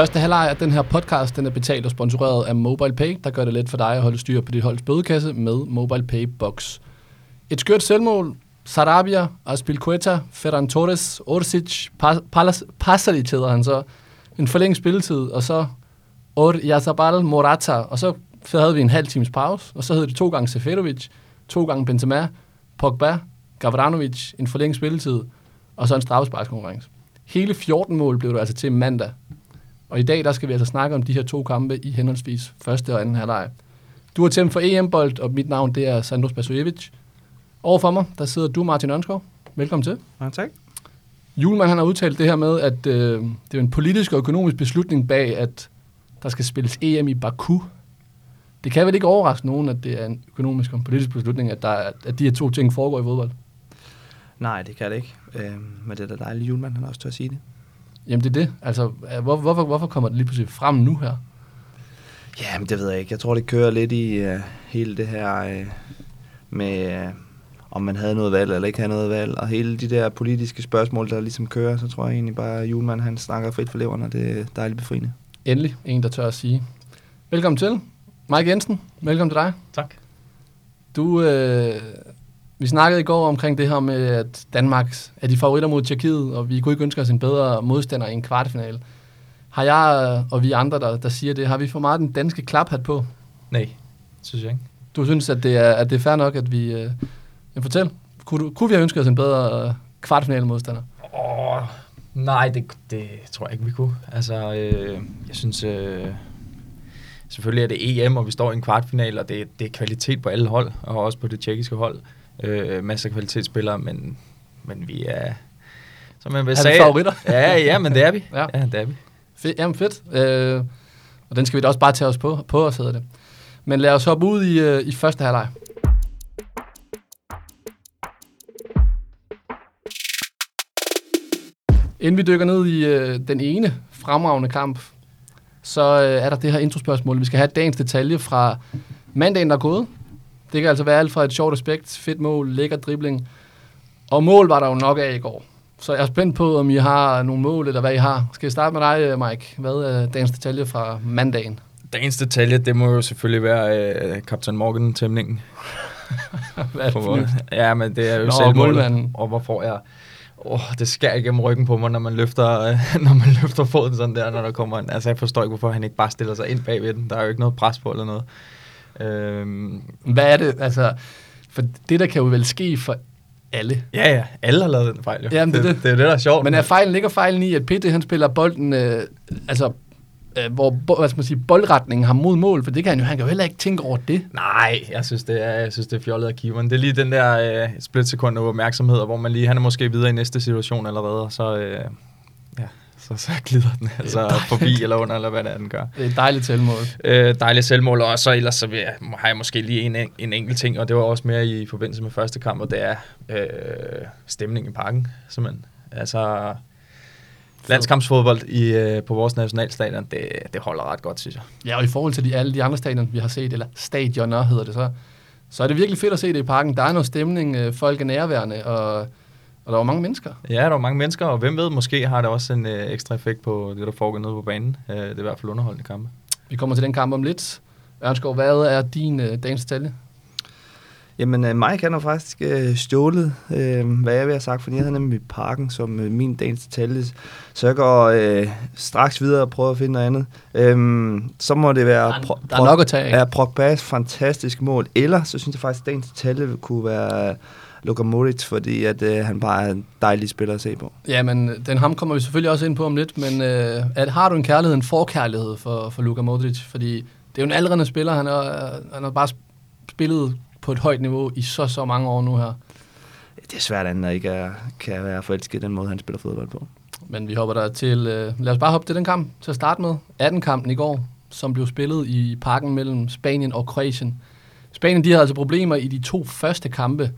Første halvleg af den her podcast, den er betalt og sponsoreret af MobilePay, der gør det let for dig at holde styr på dit holds bødekasse med MobilePay Box. Et skørt selvmål, Sarabia, Aspilqueta, Ferran Torres, Orsic, Pas- Pasalic hedder han så, en forlænget spilletid, og så Or Yazabal Morata, og så havde vi en halv times pause, og så hed det to gange Seferovic, to gange Benzema, Pogba, Gavranovic, en forlænget spilletid, og så en straffesparkskonkurrence. Hele 14 mål blev det altså til mandag. Og i dag, der skal vi altså snakke om de her to kampe i henholdsvis første og anden halvleg. Du er til for EM-bold, og mit navn det er Sandro Spasojevic. Overfor mig, der sidder du, Martin Ørnskov. Velkommen til. Ja, tak. Julemand han har udtalt det her med, at øh, det er en politisk og økonomisk beslutning bag, at der skal spilles EM i Baku. Det kan vel ikke overraske nogen, at det er en økonomisk og politisk beslutning, at, der, at de her to ting foregår i fodbold? Nej, det kan det ikke. Øh, men det er da dejligt, Julemand han også tør at sige det. Jamen det er det. Altså, hvor, hvorfor, hvorfor kommer det lige pludselig frem nu her? Jamen det ved jeg ikke. Jeg tror, det kører lidt i uh, hele det her uh, med, uh, om man havde noget valg eller ikke havde noget valg, og hele de der politiske spørgsmål, der ligesom kører, så tror jeg egentlig bare, at Julemand han snakker frit for leveren, og det er dejligt befriende. Endelig en, der tør at sige. Velkommen til. Mike Jensen, velkommen til dig. Tak. Du, øh, vi snakkede i går omkring det her med, at Danmark er de favoritter mod Tjekkiet, og vi kunne ikke ønske os en bedre modstander i en kvartfinale. Har jeg og vi andre, der, der siger det, har vi for meget den danske klaphat på? Nej, synes jeg ikke. Du synes, at det er, at det er fair nok, at vi... Øh, fortæl, kunne, du, kunne vi have ønsket os en bedre øh, kvartfinale modstander? Oh, nej, det, det tror jeg ikke, vi kunne. Altså, øh, jeg synes... Øh, selvfølgelig er det EM, og vi står i en kvartfinale, og det, det er kvalitet på alle hold, og også på det tjekkiske hold øh, masser af kvalitetsspillere, men, men vi er... Som man vil er sige, favoritter? ja, ja, men det er vi. ja. ja, det er vi. Fedt, jamen fedt. Øh, og den skal vi da også bare tage os på, på os, hedder det. Men lad os hoppe ud i, øh, i første halvleg. Inden vi dykker ned i øh, den ene fremragende kamp, så øh, er der det her introspørgsmål. Vi skal have dagens detalje fra mandagen, der er gået. Det kan altså være alt fra et sjovt aspekt, fedt mål, lækker dribling. Og mål var der jo nok af i går. Så jeg er spændt på, om I har nogle mål, eller hvad I har. Skal jeg starte med dig, Mike? Hvad er dagens detalje fra mandagen? Dagens detalje, det må jo selvfølgelig være uh, Captain Morgan-tæmningen. hvad er det Ja, men det er jo selv målmanden. Og hvor får jeg... Oh, det skærer igennem ryggen på mig, når man løfter, uh, når man løfter foden sådan der, når der kommer en... Altså, jeg forstår ikke, hvorfor han ikke bare stiller sig ind bagved den. Der er jo ikke noget pres på eller noget. Øhm, hvad er det, altså, for det der kan jo vel ske for alle. Ja, ja, alle har lavet den fejl. Jo. Jamen, det, det, det, det er det, der er sjovt. Men er fejlen, ligger fejlen i, at Pitte, han spiller bolden, øh, altså, øh, hvor hvad skal man sige, boldretningen har mod mål, for det kan han jo, han kan jo heller ikke tænke over det. Nej, jeg synes, det er, jeg synes, det er fjollet af keeperen. Det er lige den der øh, splitsekund af opmærksomhed, hvor man lige, han er måske videre i næste situation allerede, og så, øh, så, så glider den altså forbi eller under, eller hvad det er, den gør. Det er et dejligt selvmål. Øh, dejligt selvmål, og så ellers så vil jeg, har jeg måske lige en, en enkelt ting, og det var også mere i forbindelse med første kamp, og det er øh, stemning i parken, simpelthen. Altså, landskampsfodbold i, øh, på vores nationalstadion, det, det holder ret godt, synes jeg. Ja, og i forhold til de, alle de andre stadioner, vi har set, eller stadioner hedder det så, så er det virkelig fedt at se det i parken. Der er noget stemning, øh, folk er nærværende, og og der var mange mennesker. Ja, der var mange mennesker, og hvem ved, måske har det også en øh, ekstra effekt på det, der foregår nede på banen. Øh, det er i hvert fald underholdende kampe. Vi kommer til den kamp om lidt. Ørnskov, hvad er din øh, dagens detalje? Jamen, øh, Mike han har faktisk øh, stjålet, øh, hvad jeg vil have sagt, fordi jeg havde nemlig parken som øh, min dagens detalje. Så jeg går øh, straks videre og prøver at finde noget andet. Øh, så må det være... Der er, pro- der er nok at tage. Ja, fantastisk mål. Eller så synes jeg faktisk, at dagens detalje kunne være Luka Modric, fordi at, øh, han bare er en dejlig spiller at se på. Ja, men den ham kommer vi selvfølgelig også ind på om lidt, men øh, at, har du en kærlighed, en forkærlighed for, for Luka Modric? Fordi det er jo en aldrende spiller, han har, han har bare spillet på et højt niveau i så, så mange år nu her. Det er svært, at han ikke er, kan være forelsket den måde, han spiller fodbold på. Men vi hopper der til, øh, lad os bare hoppe til den kamp til at starte med. 18-kampen i går, som blev spillet i parken mellem Spanien og Kroatien. Spanien de havde altså problemer i de to første kampe,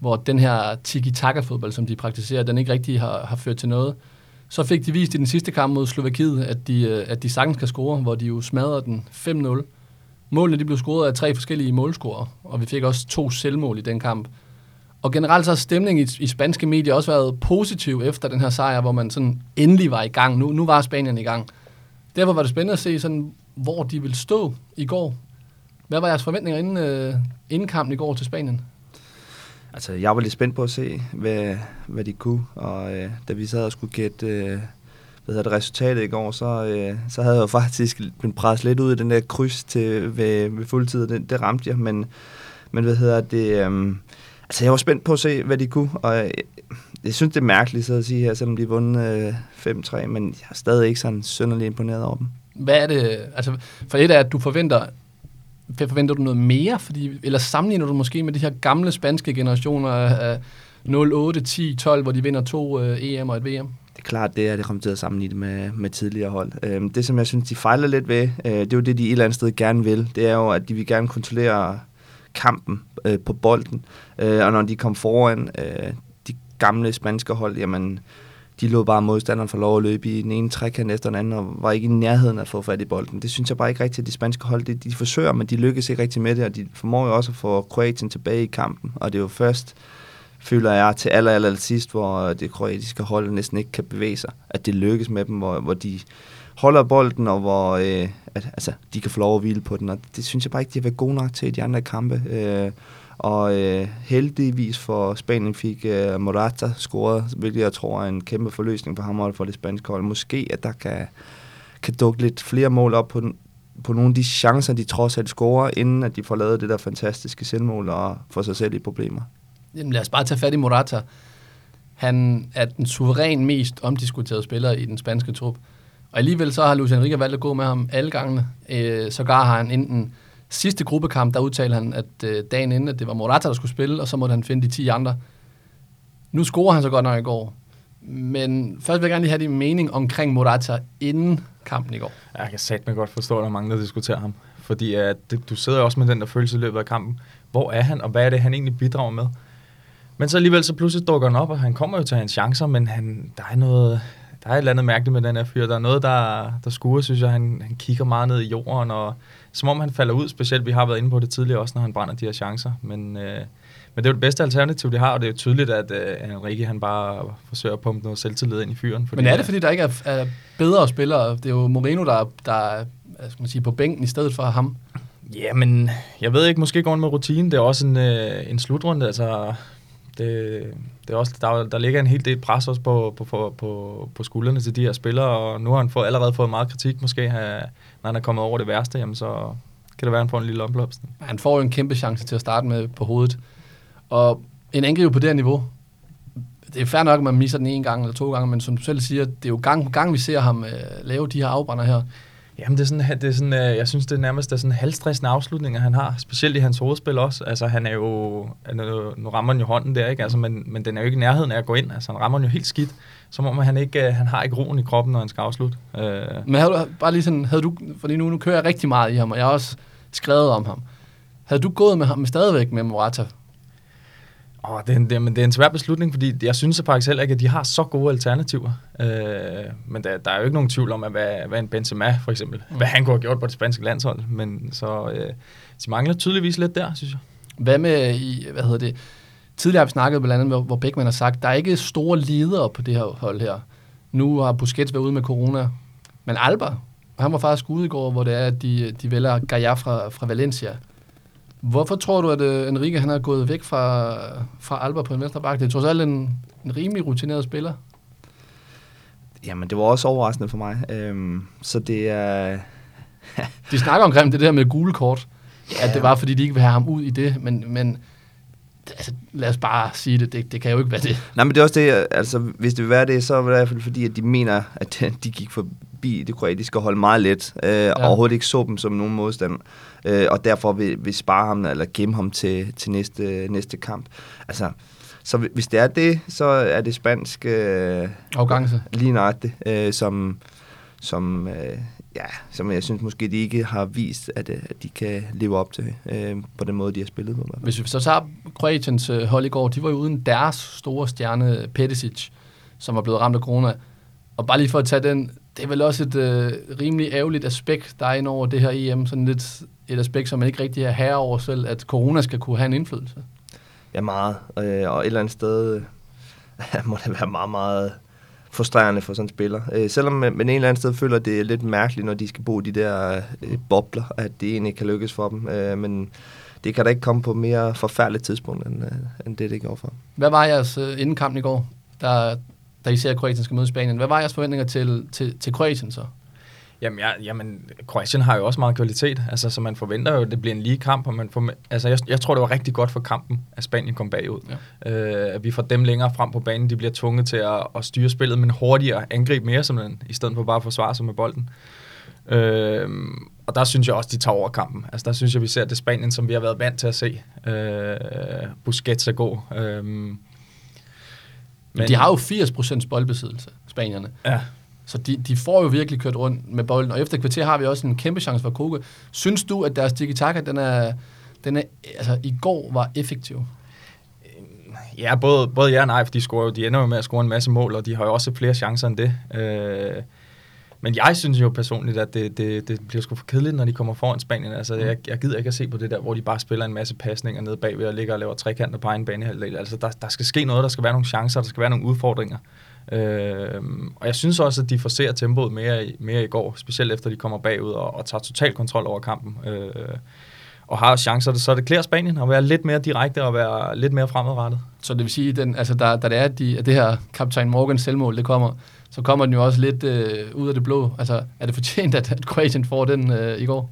hvor den her tiki-taka-fodbold, som de praktiserer, den ikke rigtig har, har ført til noget. Så fik de vist i den sidste kamp mod Slovakiet, at de, øh, at de sagtens kan score, hvor de jo smadrede den 5-0. Målene de blev scoret af tre forskellige målscorer, og vi fik også to selvmål i den kamp. Og generelt så har stemningen i, i spanske medier også været positiv efter den her sejr, hvor man sådan endelig var i gang. Nu, nu var Spanien i gang. Derfor var det spændende at se, sådan, hvor de vil stå i går. Hvad var jeres forventninger inden, øh, inden kampen i går til Spanien? Altså, jeg var lidt spændt på at se, hvad, hvad de kunne, og øh, da vi sad og skulle gætte øh, hvad hedder det, resultatet i går, så, øh, så havde jeg jo faktisk blevet presset lidt ud i den der kryds til, ved, ved fuldtid, det, det ramte jeg, men, men hvad hedder det, øh, altså jeg var spændt på at se, hvad de kunne, og jeg, jeg synes, det er mærkeligt så at sige her, selvom de har vundet øh, 5-3, men jeg er stadig ikke sådan synderligt imponeret over dem. Hvad er det, altså for et er, at du forventer, forventer du noget mere, fordi, eller sammenligner du måske med de her gamle spanske generationer af 0, 8, 10, 12, hvor de vinder to øh, EM og et VM? Det er klart, det er det kommer til at sammenligne med, med tidligere hold. Øhm, det, som jeg synes, de fejler lidt ved, øh, det er jo det, de et eller andet sted gerne vil. Det er jo, at de vil gerne kontrollere kampen øh, på bolden. Øh, og når de kom foran øh, de gamle spanske hold, jamen, de lå bare modstanderen for lov at løbe i den ene trekant efter den anden, og var ikke i nærheden af at få fat i bolden. Det synes jeg bare ikke rigtigt, at de spanske hold, de, de forsøger, men de lykkes ikke rigtig med det, og de formår jo også at få Kroatien tilbage i kampen, og det er jo først, føler jeg, til aller, aller, aller sidst, hvor det kroatiske hold næsten ikke kan bevæge sig, at det lykkes med dem, hvor, hvor de holder bolden, og hvor øh, at, altså, de kan få lov at hvile på den, og det synes jeg bare ikke, de har været gode nok til i de andre kampe. Øh, og øh, heldigvis for Spanien fik øh, Morata scoret, hvilket jeg tror er en kæmpe forløsning for ham og for det spanske hold. Måske at der kan, kan dukke lidt flere mål op på, den, på nogle af de chancer, de trods alt scorer, inden at de får lavet det der fantastiske selvmål og får sig selv i problemer. Jamen lad os bare tage fat i Morata. Han er den suveræn mest omdiskuterede spiller i den spanske trup. Og alligevel så har Luis Enrique valgt at gå med ham alle gangene. Øh, sågar har han enten sidste gruppekamp, der udtalte han, at øh, dagen inden, at det var Morata, der skulle spille, og så måtte han finde de 10 andre. Nu scorer han så godt nok i går. Men først vil jeg gerne lige have din mening omkring Morata inden kampen i går. Jeg kan satme godt forstå, at der er mange, der diskuterer ham. Fordi at det, du sidder også med den der følelse i løbet af kampen. Hvor er han, og hvad er det, han egentlig bidrager med? Men så alligevel så pludselig dukker han op, og han kommer jo til hans chancer, men han, der er noget, der er et eller andet mærkeligt med den her fyr. Der er noget, der, der skuer, synes jeg. Han, han kigger meget ned i jorden, og som om han falder ud. Specielt, vi har været inde på det tidligere også, når han brænder de her chancer. Men, øh, men det er jo det bedste alternativ, de har, og det er jo tydeligt, at øh, Enrique han bare forsøger at pumpe noget selvtillid ind i fyren. Fordi, men er det, fordi der ikke er, er bedre spillere? Det er jo Moreno, der, der er skal man sige, på bænken i stedet for ham. Ja, men jeg ved ikke, måske går med rutinen. Det er også en, øh, en slutrunde. Altså, det, det er også, der, der ligger en hel del pres også på, på, på, på, på skuldrene til de her spillere, og nu har han fået, allerede fået meget kritik, måske, når han er kommet over det værste, jamen så kan det være, at han får en lille omblomstning. Han får jo en kæmpe chance til at starte med på hovedet. Og en angriber på det her niveau, det er fair nok, at man misser den en gang eller to gange, men som du selv siger, det er jo gang på gang, vi ser ham øh, lave de her afbrænder her. Jamen, det er sådan, det er sådan, øh, jeg synes, det er nærmest er sådan halvstressende afslutninger, han har. Specielt i hans hovedspil også. Altså, han er jo... Nu rammer han jo hånden der, ikke? Altså, men, men den er jo ikke i nærheden af at gå ind. Altså, han rammer den jo helt skidt. Som om han ikke øh, han har ikke roen i kroppen, når han skal afslutte. Øh. Men havde du, bare lige sådan, havde du... Fordi nu, nu kører jeg rigtig meget i ham, og jeg har også skrevet om ham. Havde du gået med ham stadigvæk med Morata? Oh, det, er en, det, men det er en svær beslutning, fordi jeg synes faktisk heller ikke, at de har så gode alternativer. Øh, men der, der er jo ikke nogen tvivl om, at hvad, hvad en Benzema for eksempel, mm. hvad han kunne have gjort på det spanske landshold. Men så øh, de mangler tydeligvis lidt der, synes jeg. Hvad med, i, hvad hedder det, tidligere har vi snakket blandt andet, hvor Beckmann har sagt, der er ikke store ledere på det her hold her. Nu har Busquets været ude med corona, men Alba, han var faktisk ude i går, hvor det er, at de, de vælger Gaia fra, fra Valencia. Hvorfor tror du, at uh, Enrique han er gået væk fra, fra Alba på en venstre bakke? Det er trods alt en, en rimelig rutineret spiller. Jamen, det var også overraskende for mig. Øhm, så det er... de snakker omkring det der med gule kort. Ja. At det var, fordi de ikke vil have ham ud i det, men, men altså, lad os bare sige det, det, det kan jo ikke være det. Nej, men det er også det, altså, hvis det vil være det, så er det i hvert fald fordi, at de mener, at de gik forbi det kroatiske hold meget let, øh, ja. og overhovedet ikke så dem som nogen modstand, øh, og derfor vil, vil spare ham, eller gemme ham til, til næste, næste kamp. Altså, så hvis det er det, så er det spansk... Øh, Afgangse. Lige nøjagtigt, øh, som, som øh, ja, som jeg synes måske, de ikke har vist, at, øh, at de kan leve op til øh, på den måde, de har spillet på. Hvis vi så tager Kroatiens øh, hold i går, de var jo uden deres store stjerne, Peticic, som var blevet ramt af corona. Og bare lige for at tage den, det er vel også et øh, rimelig ærgerligt aspekt, der er ind over det her EM, sådan lidt et aspekt, som man ikke rigtig er herre over selv, at corona skal kunne have en indflydelse. Ja, meget. Øh, og et eller andet sted må det være meget, meget frustrerende for sådan en spiller. Øh, selvom man, man en eller anden sted føler, at det er lidt mærkeligt, når de skal bo i de der øh, bobler, at det egentlig kan lykkes for dem. Øh, men det kan da ikke komme på mere forfærdeligt tidspunkt, end, øh, end det, det går for. Hvad var jeres øh, inden kampen i går, der, da I ser, at Kroatien skal møde Spanien? Hvad var jeres forventninger til, til, til Kroatien så? Jamen, ja, jamen, Kroatien har jo også meget kvalitet, altså, så man forventer jo, at det bliver en lige kamp, og man får, altså, jeg, jeg tror, det var rigtig godt for kampen, at Spanien kom bagud. Ja. Øh, at vi får dem længere frem på banen, de bliver tvunget til at, at styre spillet, men hurtigere angribe mere, simpelthen, i stedet for bare at forsvare sig med bolden. Øh, og der synes jeg også, de tager over kampen. Altså, der synes jeg, vi ser det Spanien, som vi har været vant til at se. Øh, Busquets er god. Øh, men, de har jo 80% boldbesiddelse, spanierne. Ja. Så de, de får jo virkelig kørt rundt med bolden, og efter kvarter har vi også en kæmpe chance for Koke. Synes du, at deres tiki-taka, den er, den er, altså i går var effektiv? Ja, både, både ja og nej, for de, scorer, de ender jo med at score en masse mål, og de har jo også flere chancer end det. Øh, men jeg synes jo personligt, at det, det, det bliver sgu for kedeligt, når de kommer foran Spanien. Altså, jeg, jeg gider ikke at se på det der, hvor de bare spiller en masse pasninger nede bagved og ligger og laver trekanter på egen banehalvdel. Altså, der, der skal ske noget, der skal være nogle chancer, der skal være nogle udfordringer. Øh, og jeg synes også, at de forser tempoet mere, mere i går, specielt efter de kommer bagud og, og tager total kontrol over kampen. Øh, og har chancer, så det klæder Spanien at være lidt mere direkte og være lidt mere fremadrettet. Så det vil sige, den, altså der, der det er, de, at det her kaptajn Morgan selvmål, det kommer, så kommer den jo også lidt øh, ud af det blå. Altså, er det fortjent, at Kroatien får den øh, i går?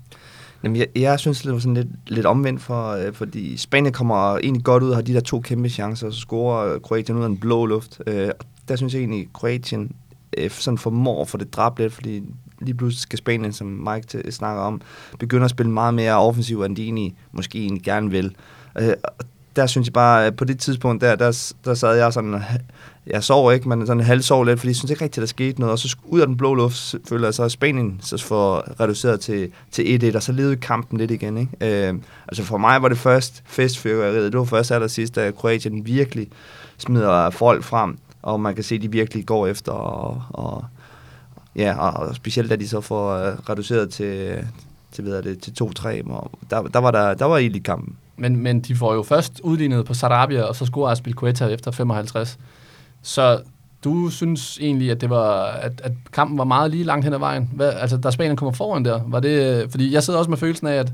Jamen, jeg, jeg synes, det var sådan lidt, lidt omvendt, for, øh, fordi Spanien kommer egentlig godt ud og har de der to kæmpe chancer, og så scorer Kroatien ud af en blå luft. Øh, der synes jeg egentlig, Kroatien øh, sådan formår for det dræbt lidt, fordi lige pludselig skal Spanien, som Mike snakker om, begynde at spille meget mere offensivt, end de egentlig, måske egentlig gerne vil. Øh, der synes jeg bare, på det tidspunkt der, der, der sad jeg sådan, jeg sov ikke, men sådan halvsov lidt, fordi jeg synes ikke rigtigt, der skete noget. Og så ud af den blå luft, føler jeg så, at Spanien så får reduceret til, til 1-1, og så levede kampen lidt igen. Ikke? Øh, altså for mig var det først festfyrværkeriet, det var først aller sidst, da Kroatien virkelig smider folk frem, og man kan se, at de virkelig går efter, og, og ja, og, specielt da de så får øh, reduceret til, til, hvad det, til 2-3, der, der, var der, der var ild i kampen. Men, men de får jo først udlignet på Sarabia, og så scorer Aspilicueta efter 55. Så du synes egentlig, at det var at, at kampen var meget lige langt hen ad vejen. Hvad, altså, da Spanien kommer foran der, var det... Fordi jeg sidder også med følelsen af, at,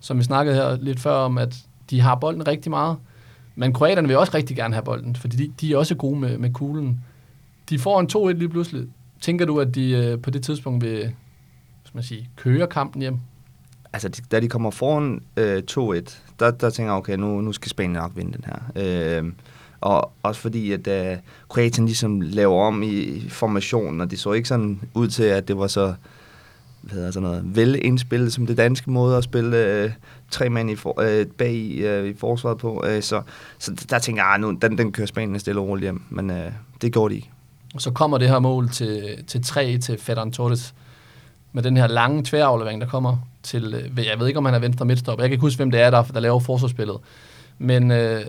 som vi snakkede her lidt før om, at de har bolden rigtig meget. Men kroaterne vil også rigtig gerne have bolden, fordi de, de er også gode med, med kuglen. De får en 2-1 lige pludselig. Tænker du, at de øh, på det tidspunkt vil skal man sige, køre kampen hjem? Altså, da de kommer foran øh, 2-1, der, der tænker jeg, okay, nu, nu skal Spanien nok vinde den her. Øh, og også fordi, at øh, Kroatien ligesom laver om i formationen, og det så ikke sådan ud til, at det var så hvad hedder sådan noget, velindspillet, som det danske måde at spille øh, tre mand i, for, øh, bag øh, i forsvaret på. Øh, så, så der tænker jeg, ah, nu, den, den kører Spanien stille og roligt hjem, men øh, det går de ikke. Og så kommer det her mål til, til 3 til Ferran Torres med den her lange tværaflevering, der kommer til, øh, jeg ved ikke, om han er venstre midtstop. Jeg kan ikke huske, hvem det er, der, der laver forsvarsspillet. Men øh,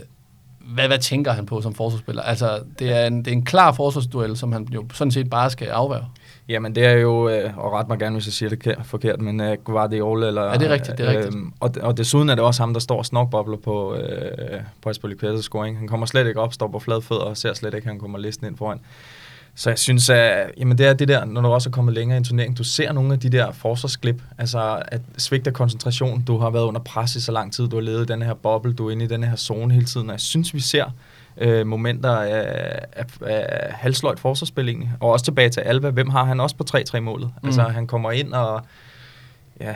hvad, hvad tænker han på som forsvarsspiller? Altså, det er en, det er en klar forsvarsduel, som han jo sådan set bare skal afværge. Jamen, det er jo, øh, og ret mig gerne, hvis jeg siger det forkert, men uh, Guardiola eller... Ja, det er rigtigt, det er rigtigt. Øh, og, og desuden er det også ham, der står snokbobler på, øh, på Aspilicueta's scoring. Han kommer slet ikke op, står på flad fødder og ser slet ikke, at han kommer listen ind foran. Så jeg synes, at jamen det er det der, når du også er kommet længere i en turnering, du ser nogle af de der forsvarsklip, altså at svigte koncentration, du har været under pres i så lang tid, du har levet i den her boble, du er inde i den her zone hele tiden, og jeg synes, vi ser øh, momenter af, af, af halvsløjt forsvarsspil egentlig, og også tilbage til Alba, hvem har han også på 3-3-målet? Mm. Altså han kommer ind og, ja,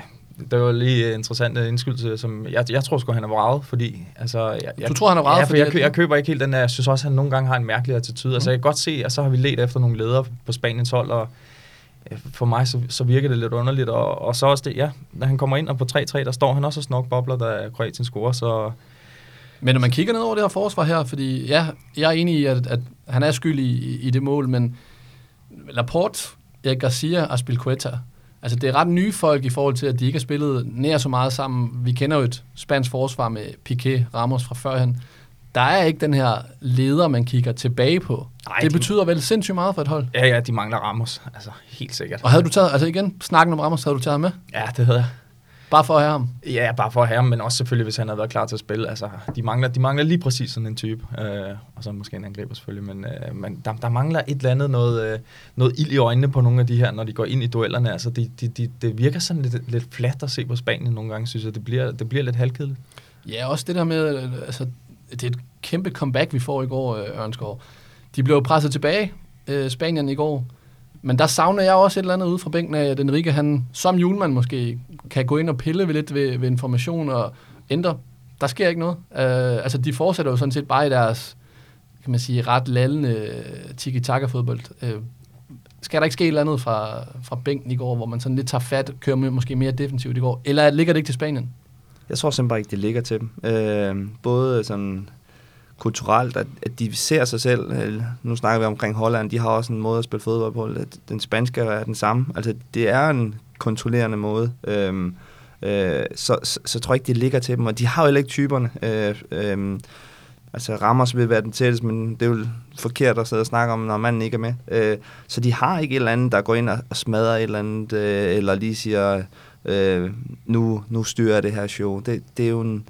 det var lige interessant indskydelse, som jeg, jeg tror sgu, han er vraget, fordi... Altså, jeg, jeg, du tror, han er vraget? Ja, for jeg, jeg, jeg, køber ikke helt den der... Jeg synes også, han nogle gange har en mærkelig attitude. Mm. Altså, jeg kan godt se, at så har vi let efter nogle ledere på Spaniens hold, og for mig så, så virker det lidt underligt. Og, og så også det, ja, når han kommer ind, og på 3-3, der står han også og snokbobler, da Kroatien scorer, så... Men når man kigger ned over det her forsvar her, fordi ja, jeg er enig i, at, at han er skyldig i, i det mål, men Laporte, Erik Garcia og Aspilqueta, Altså, det er ret nye folk i forhold til, at de ikke har spillet nær så meget sammen. Vi kender jo et spansk forsvar med Piqué, Ramos fra førhen. Der er ikke den her leder, man kigger tilbage på. Ej, det betyder de... vel sindssygt meget for et hold. Ja, ja, de mangler Ramos. Altså, helt sikkert. Og havde du taget, altså igen, snakken om Ramos, havde du taget ham med? Ja, det havde jeg. Bare for at have ham? Ja, bare for at have ham, men også selvfølgelig, hvis han havde været klar til at spille. Altså, de mangler, de mangler lige præcis sådan en type. Øh, og så måske en angriber selvfølgelig, men, øh, men der, der mangler et eller andet noget, øh, noget ild i øjnene på nogle af de her, når de går ind i duellerne. Altså, de, de, de, det virker sådan lidt, lidt fladt at se på Spanien nogle gange, synes jeg. Det bliver, det bliver lidt halvkedeligt. Ja, også det der med, øh, altså, det er et kæmpe comeback, vi får i går, øh, Ørnskov. De blev presset tilbage, øh, Spanien i går, men der savner jeg også et eller andet ude fra bænken af, at Enrique, han som julemand måske, kan gå ind og pille ved lidt ved, ved information og ændre. Der sker ikke noget. Uh, altså, de fortsætter jo sådan set bare i deres, kan man sige, ret lallende øh, tiki-taka-fodbold. Uh, øh, skal der ikke ske et eller andet fra, fra bænken i går, hvor man sådan lidt tager fat, kører med, måske mere defensivt i går? Eller ligger det ikke til Spanien? Jeg tror simpelthen bare ikke, det ligger til dem. Uh, både sådan kulturelt, at, at de ser sig selv, øh, nu snakker vi omkring Holland, de har også en måde at spille fodbold på, at den spanske er den samme. Altså, det er en kontrollerende måde. Øhm, øh, så, så, så tror jeg ikke, det ligger til dem, og de har jo heller ikke typerne. Øh, øh, altså, Ramos vil være den tætteste, men det er jo forkert at sidde og snakke om, når manden ikke er med. Øh, så de har ikke et eller andet, der går ind og, og smadrer et eller andet, øh, eller lige siger, øh, nu, nu styrer jeg det her show. Det, det er jo en,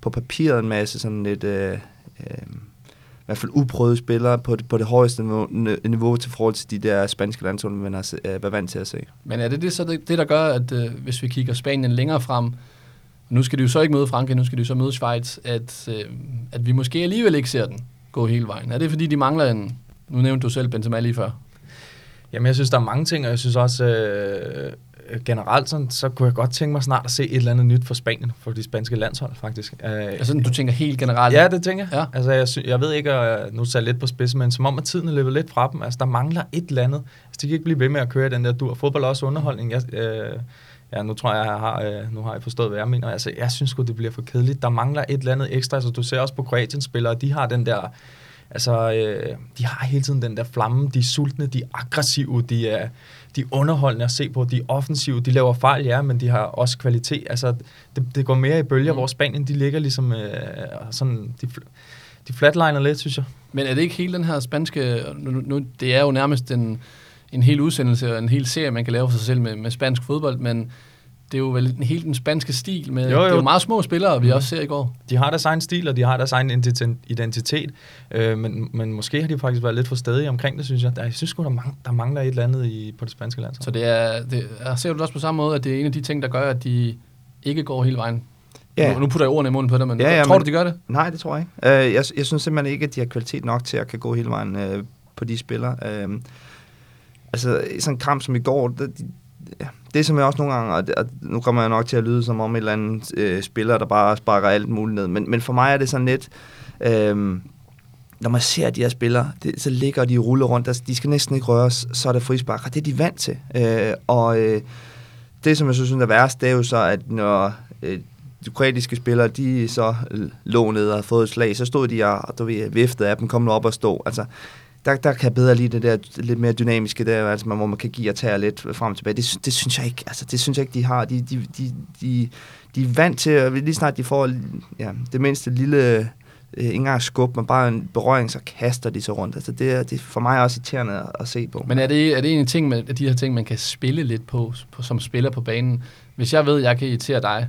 på papiret en masse sådan lidt... Øh, øh, i hvert fald uprøvede spillere på det, på det højeste niveau, niveau til forhold til de der spanske landshold, man har øh, været vant til at se. Men er det det, så det, det der gør, at øh, hvis vi kigger Spanien længere frem, nu skal de jo så ikke møde Frankrig, nu skal de jo så møde Schweiz, at, øh, at vi måske alligevel ikke ser den gå hele vejen? Er det fordi, de mangler en... Nu nævnte du selv Benzema lige før. Jamen, jeg synes, der er mange ting, og jeg synes også, øh, generelt, sådan, så kunne jeg godt tænke mig snart at se et eller andet nyt for Spanien, for de spanske landshold, faktisk. Uh, altså, du tænker helt generelt? Ja, det tænker jeg. Ja. Altså, jeg, sy- jeg ved ikke, at nu tager lidt på spidsen, men som om, at tiden er løbet lidt fra dem. Altså, der mangler et eller andet. Altså, de kan ikke blive ved med at køre den der dur. Fodbold er også underholdning. Jeg, øh, ja, nu tror jeg, jeg har, øh, nu har jeg forstået, hvad jeg mener. Altså, jeg synes godt det bliver for kedeligt. Der mangler et eller andet ekstra. Altså, du ser også på Kroatiens spillere, de har den der Altså, øh, de har hele tiden den der flamme, de er sultne, de er aggressive, de er, de er underholdende at se på, de er offensive, de laver fejl, ja, men de har også kvalitet. Altså, det, det går mere i bølger, mm. hvor Spanien, de ligger ligesom øh, sådan, de, de flatliner lidt, synes jeg. Men er det ikke hele den her spanske, nu, nu, det er jo nærmest en, en hel udsendelse og en hel serie, man kan lave for sig selv med, med spansk fodbold, men det er jo vel en helt den spanske stil. Med, jo, jo. Det er jo meget små spillere, vi mm. også ser i går. De har deres egen stil, og de har deres egen identitet. Øh, men, men måske har de faktisk været lidt for stedige omkring det, synes jeg. Jeg synes sgu, der, mang, der mangler et eller andet i, på det spanske land. Så det er, det, jeg ser du det også på samme måde, at det er en af de ting, der gør, at de ikke går hele vejen? Ja. Nu, nu putter jeg ordene i munden på det, men ja, ja, tror men, du, de gør det? Nej, det tror jeg ikke. Uh, jeg, jeg synes simpelthen ikke, at de har kvalitet nok til at kan gå hele vejen uh, på de spillere. Uh, altså, sådan en kamp som i går, de, ja, det som jeg også nogle gange, og, det, og nu kommer jeg nok til at lyde som om et eller andet øh, spiller, der bare sparker alt muligt ned, men, men for mig er det sådan lidt, øh, når man ser de her spillere, det, så ligger de ruller rundt, altså, de skal næsten ikke røres, så er der frispark, og det er de vant til. Øh, og øh, det, som jeg synes er værst, det er jo så, at når øh, de kroatiske spillere, de så lå ned og har fået et slag, så stod de og, du ved, viftede af dem, kom nu op og stå. Altså, der, der kan jeg bedre lide det der lidt mere dynamiske der, altså, hvor man kan give og tage lidt frem og tilbage. Det, det synes jeg ikke, altså, det synes jeg ikke, de har. De, de, de, de, de er vant til, at lige snart de får ja, det mindste lille, øh, ikke engang skub, men bare en berøring, så kaster de sig rundt. Altså, det, er, det er for mig også irriterende at, at se på. Men er det, er det en af ting, med, de her ting, man kan spille lidt på, på, som spiller på banen? Hvis jeg ved, at jeg kan irritere dig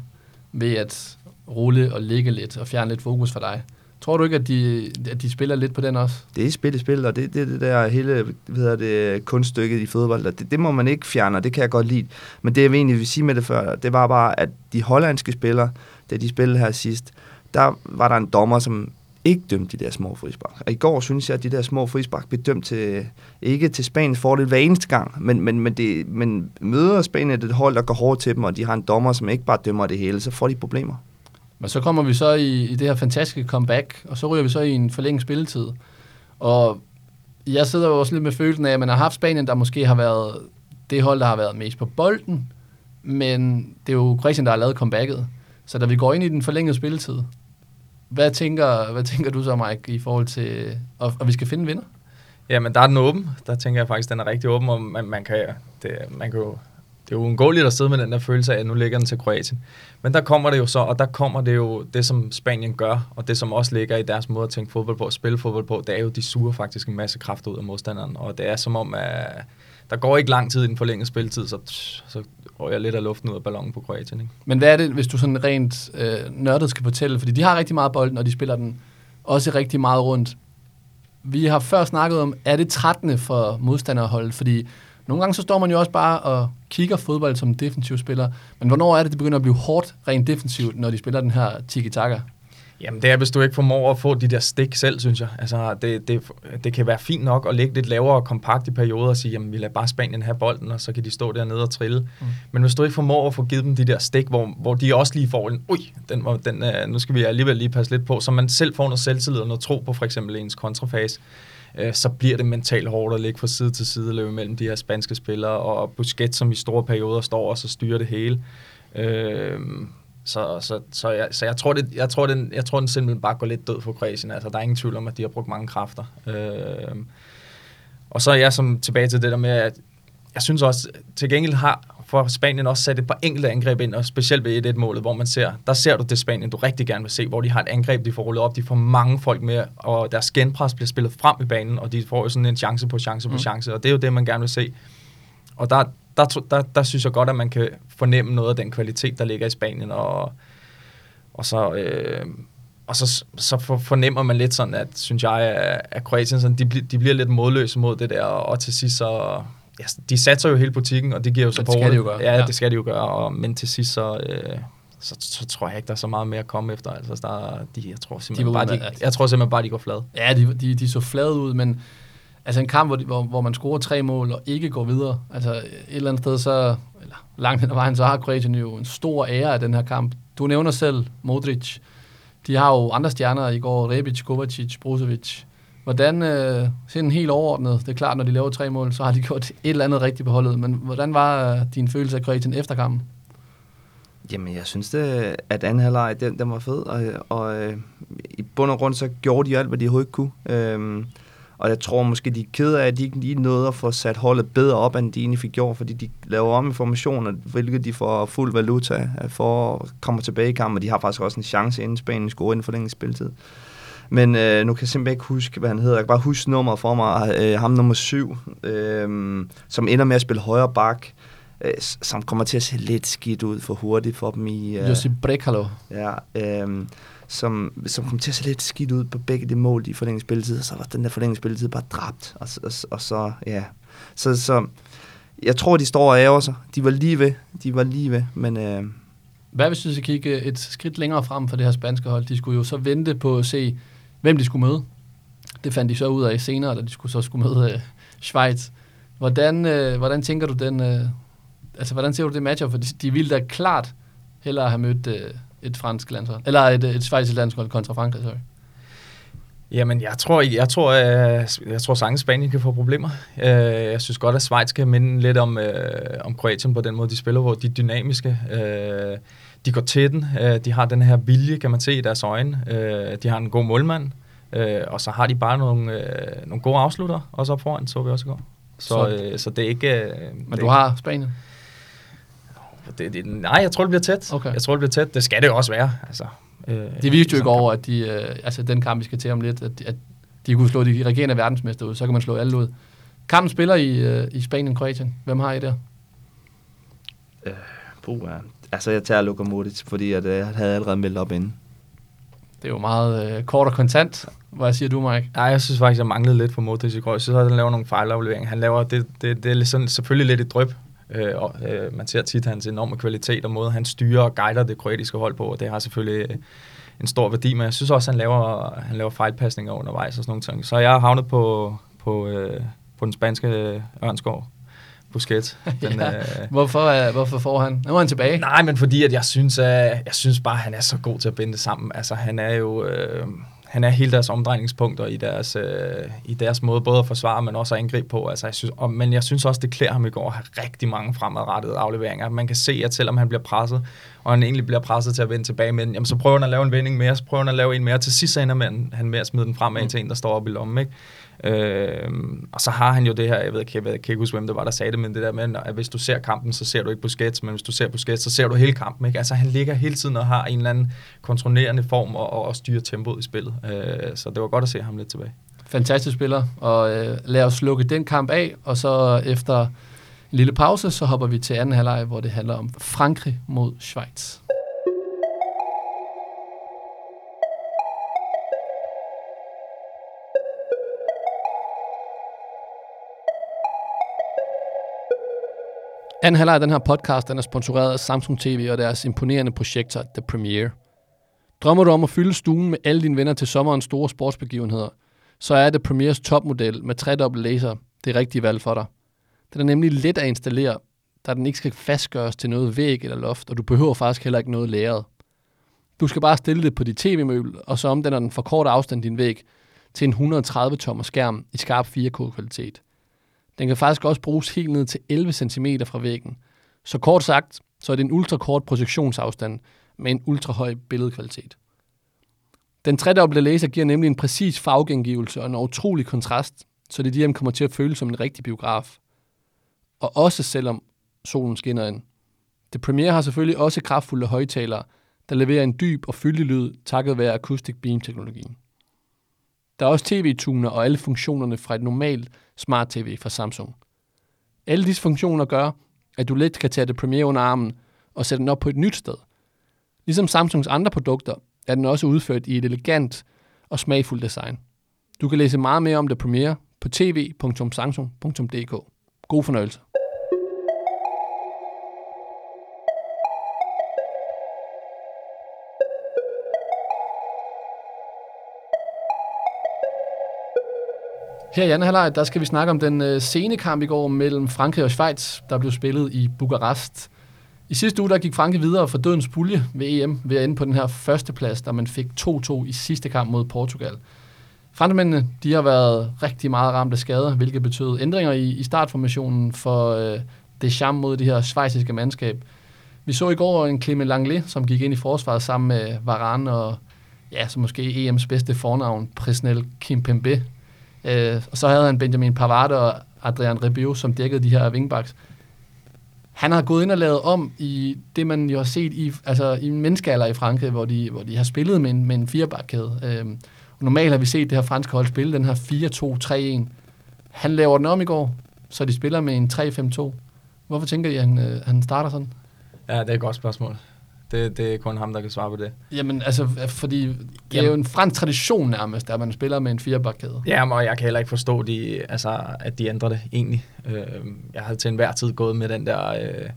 ved at rulle og ligge lidt og fjerne lidt fokus fra dig, Tror du ikke, at de, at de spiller lidt på den også? Det er spil i spil, og det, det, det der hele hvad hedder det, kunststykket i fodbold, det, det må man ikke fjerne, og det kan jeg godt lide. Men det, jeg egentlig vil sige med det før, det var bare, at de hollandske spillere, da de spillede her sidst, der var der en dommer, som ikke dømte de der små frispark. Og i går synes jeg, at de der små frispark blev dømt til, ikke til Spaniens fordel hver eneste gang, men, men, men, det, men møder Spanien et hold, der går hårdt til dem, og de har en dommer, som ikke bare dømmer det hele, så får de problemer. Men så kommer vi så i, i det her fantastiske comeback, og så ryger vi så i en forlænget spilletid. Og jeg sidder jo også lidt med følelsen af, at man har haft Spanien, der måske har været det hold, der har været mest på bolden, men det er jo Christian, der har lavet comebacket. Så da vi går ind i den forlængede spilletid, hvad tænker, hvad tænker du så, Mike, i forhold til, at, vi skal finde vinder? Jamen, der er den åben. Der tænker jeg faktisk, den er rigtig åben, og man, man, kan, det, man kan jo det er uundgåeligt at sidde med den der følelse af, at nu ligger den til Kroatien. Men der kommer det jo så, og der kommer det jo det, som Spanien gør, og det, som også ligger i deres måde at tænke fodbold på, at spille fodbold på, det er jo, de suger faktisk en masse kraft ud af modstanderen, og det er som om, at der går ikke lang tid i den forlængede spilletid, så, så rører jeg lidt af luften ud af ballonen på Kroatien. Ikke? Men hvad er det, hvis du sådan rent øh, nørdet skal fortælle? Fordi de har rigtig meget bolden, og de spiller den også rigtig meget rundt. Vi har før snakket om, er det 13. for modstanderholdet? Fordi nogle gange så står man jo også bare og kigger fodbold som defensiv spiller. Men hvornår er det, det begynder at blive hårdt rent defensivt, når de spiller den her tiki-taka? Jamen det er, hvis du ikke formår at få de der stik selv, synes jeg. Altså det, det, det kan være fint nok at ligge lidt lavere og kompakt i perioder og sige, jamen vi lader bare Spanien have bolden, og så kan de stå dernede og trille. Mm. Men hvis du ikke formår at få givet dem de der stik, hvor, hvor de også lige får en, ui, den, den, nu skal vi alligevel lige passe lidt på, så man selv får noget selvtillid og noget tro på for eksempel ens kontrafase, Øh, så bliver det mentalt hårdt at ligge fra side til side løbe mellem de her spanske spillere, og Busquets, som i store perioder står og så styrer det hele. Uh, så, så, så, jeg, så jeg, tror, det, jeg, tror, den, jeg tror, den simpelthen bare går lidt død for Kroatien. Altså, der er ingen tvivl om, at de har brugt mange kræfter. Øh, og så er jeg som tilbage til det der med, at jeg synes også, til gengæld har for Spanien også sat et par enkelte angreb ind, og specielt ved 1-1-målet, hvor man ser, der ser du det Spanien, du rigtig gerne vil se, hvor de har et angreb, de får rullet op, de får mange folk med, og deres genpres bliver spillet frem i banen, og de får jo sådan en chance på chance på mm. chance, og det er jo det, man gerne vil se. Og der, der, der, der synes jeg godt, at man kan fornemme noget af den kvalitet, der ligger i Spanien, og, og så... Øh, og så, så fornemmer man lidt sådan, at, synes jeg, at Kroatien sådan, de, de bliver lidt modløse mod det der, og til sidst så, ja, de satser jo hele butikken, og det giver jo så Det skal de jo gøre. Ja, ja, det skal de jo gøre, og, men til sidst så, øh, så, så, tror jeg ikke, der er så meget mere at komme efter. Altså, der, de, jeg, tror simpelthen de bare, de, jeg tror simpelthen bare, de går flade. Ja, de, de, de så flade ud, men altså en kamp, hvor, de, hvor, hvor man scorer tre mål og ikke går videre. Altså et eller andet sted, så, eller langt hen ad vejen, så har Kroatien jo en stor ære af den her kamp. Du nævner selv Modric. De har jo andre stjerner i går, Rebic, Kovacic, Brozovic. Hvordan, øh, sådan helt overordnet, det er klart, når de laver tre mål, så har de gjort et eller andet rigtigt på holdet, men hvordan var øh, din følelse af Kroatien efter kampen? Jamen, jeg synes, det, at anden halvleg, den, den var fed, og, og øh, i bund og grund, så gjorde de alt, hvad de overhovedet kunne. Øhm, og jeg tror måske, de er ked af, at de ikke lige nåede at få sat holdet bedre op, end de egentlig fik gjort, fordi de laver om i formationer, hvilket de får fuld valuta for at komme tilbage i kampen, og de har faktisk også en chance inden Spanien scorer inden forlænget spilletid. Men øh, nu kan jeg simpelthen ikke huske, hvad han hedder. Jeg kan bare huske nummer for mig. Øh, ham nummer syv, øh, som ender med at spille højre bak, øh, som kommer til at se lidt skidt ud for hurtigt for dem i... Øh, Josip Brekalo. Ja, øh, som, som kom til at se lidt skidt ud på begge de mål i forlænget spilletid, og så var den der forlænget spilletid bare dræbt. Og, og, og så, ja. Så, så jeg tror, de står og æver sig. De var lige ved. De var lige ved, men... Øh, Hvad hvis du skal kigge et skridt længere frem for det her spanske hold? De skulle jo så vente på at se, hvem de skulle møde. Det fandt de så ud af senere, da de skulle så skulle møde øh, Schweiz. Hvordan, øh, hvordan tænker du den... Øh, altså, hvordan ser du det matchup? For de, de ville da klart hellere have mødt... Øh, et fransk landshold. Eller et, øh, et schweizisk landshold kontra Frankrig, sorry. Jamen, jeg tror, jeg tror, jeg, øh, jeg tror sagtens Spanien kan få problemer. Øh, jeg synes godt, at Schweiz kan minde lidt om, øh, om Kroatien på den måde, de spiller, hvor de er dynamiske. De går til den. De har den her vilje, kan man se i deres øjne. De har en god målmand. Og så har de bare nogle, nogle gode afslutter også op foran, så vi også i går. Så, så, så det er ikke... Men det du har Spanien? Det, det, nej, jeg tror, det bliver tæt. Okay. Jeg tror, det bliver tæt. Det skal det jo også være. Altså, øh, de viste jo ikke over, at de, øh, altså den kamp, vi skal til om lidt, at, at de kunne slå de regerende verdensmester ud. Så kan man slå alle ud. Kampen spiller i, øh, i Spanien og Kroatien. Hvem har I der? Øh, puh, ja. Altså, jeg tager Luka Modric, fordi at, øh, jeg havde allerede meldt op inden. Det er jo meget øh, kort og kontant. Hvad siger du, Mike? Nej, jeg synes faktisk, jeg manglede lidt for Modric i går. Jeg synes, at han laver nogle fejlafleveringer. Han laver, det, det, det er sådan, selvfølgelig lidt et drøb, Øh, og, øh, man ser tit hans enorme kvalitet og måde, han styrer og guider det kroatiske hold på, og det har selvfølgelig øh, en stor værdi, men jeg synes også, han laver, han laver fejlpasninger undervejs og sådan nogle ting. Så jeg har havnet på, på, øh, på den spanske Ørnskov. Busquets. Den, ja. øh, hvorfor, øh, hvorfor får han? Nu er han tilbage. Nej, men fordi at jeg synes, at, jeg synes bare, at han er så god til at binde det sammen. Altså, han er jo... Øh, han er hele deres omdrejningspunkter i deres, øh, i deres måde både at forsvare, men også at angribe på. Altså, jeg synes, og, men jeg synes også, det klæder ham i går at have rigtig mange fremadrettede afleveringer. Man kan se, at selvom han bliver presset, og han egentlig bliver presset til at vende tilbage med den, jamen, så prøver han at lave en vending mere, så prøver han at lave en mere. Til sidst ender man, han med at smide den fremad mm. til en, der står oppe i lommen. Ikke? Øh, og så har han jo det her, jeg ved ikke, jeg, ved, jeg kan ikke huske, hvem det var, der sagde det, men det der med, at hvis du ser kampen, så ser du ikke Busquets, men hvis du ser Busquets, så ser du hele kampen. Ikke? Altså han ligger hele tiden og har en eller anden kontrollerende form og, og, og styrer tempoet i spillet. Øh, så det var godt at se ham lidt tilbage. Fantastisk spiller, og øh, lad os slukke den kamp af, og så efter en lille pause, så hopper vi til anden halvleg, hvor det handler om Frankrig mod Schweiz. Anden halvleg af den her podcast den er sponsoreret af Samsung TV og deres imponerende projekter The Premiere. Drømmer du om at fylde stuen med alle dine venner til sommerens store sportsbegivenheder, så er The Premieres topmodel med tredobbelt laser det rigtige valg for dig. Den er nemlig let at installere, da den ikke skal fastgøres til noget væg eller loft, og du behøver faktisk heller ikke noget læret. Du skal bare stille det på dit tv-møbel, og så omdanner den for kort afstand din væg til en 130 tommer skærm i skarp 4K-kvalitet. Den kan faktisk også bruges helt ned til 11 cm fra væggen. Så kort sagt, så er det en ultrakort projektionsafstand med en ultrahøj billedkvalitet. Den tredobbelte laser giver nemlig en præcis farvegengivelse og en utrolig kontrast, så det hjem kommer til at føles som en rigtig biograf. Og også selvom solen skinner ind. Det Premiere har selvfølgelig også kraftfulde højtalere, der leverer en dyb og fyldig lyd takket være akustik Beam-teknologien. Der er også tv-tuner og alle funktionerne fra et normalt smart tv fra Samsung. Alle disse funktioner gør, at du let kan tage det Premiere under armen og sætte den op på et nyt sted. Ligesom Samsungs andre produkter er den også udført i et elegant og smagfuldt design. Du kan læse meget mere om det Premiere på tv.samsung.dk. God fornøjelse. Her i anden halvleg, der skal vi snakke om den øh, scenekamp i går mellem Frankrig og Schweiz, der blev spillet i Bukarest. I sidste uge der gik Frankrig videre fra dødens pulje ved EM ved at ende på den her første plads, da man fik 2-2 i sidste kamp mod Portugal. Franskmændene de har været rigtig meget ramt af skader, hvilket betød ændringer i, i startformationen for øh, Deschamps mod det her svejsiske mandskab. Vi så i går en Clement Langley, som gik ind i forsvaret sammen med Varane og ja, så måske EM's bedste fornavn, Presnel Kimpembe. Øh, og så havde han Benjamin Pavard og Adrian Rabiot, som dækkede de her wingbacks han har gået ind og lavet om i det, man jo har set i, altså i menneskealder i Frankrig, hvor de, hvor de har spillet med en, med en firebakkæde. Øh, normalt har vi set det her franske hold spille den her 4-2-3-1. Han laver den om i går, så de spiller med en 3-5-2. Hvorfor tænker I, at han, øh, han starter sådan? Ja, det er et godt spørgsmål. Det, det er kun ham, der kan svare på det. Jamen, altså, fordi det Jamen. er jo en fransk tradition nærmest, at man spiller med en firebakkæde. Ja, og jeg kan heller ikke forstå, de, altså, at de ændrer det egentlig. Øh, jeg havde til enhver tid gået med den der... Øh,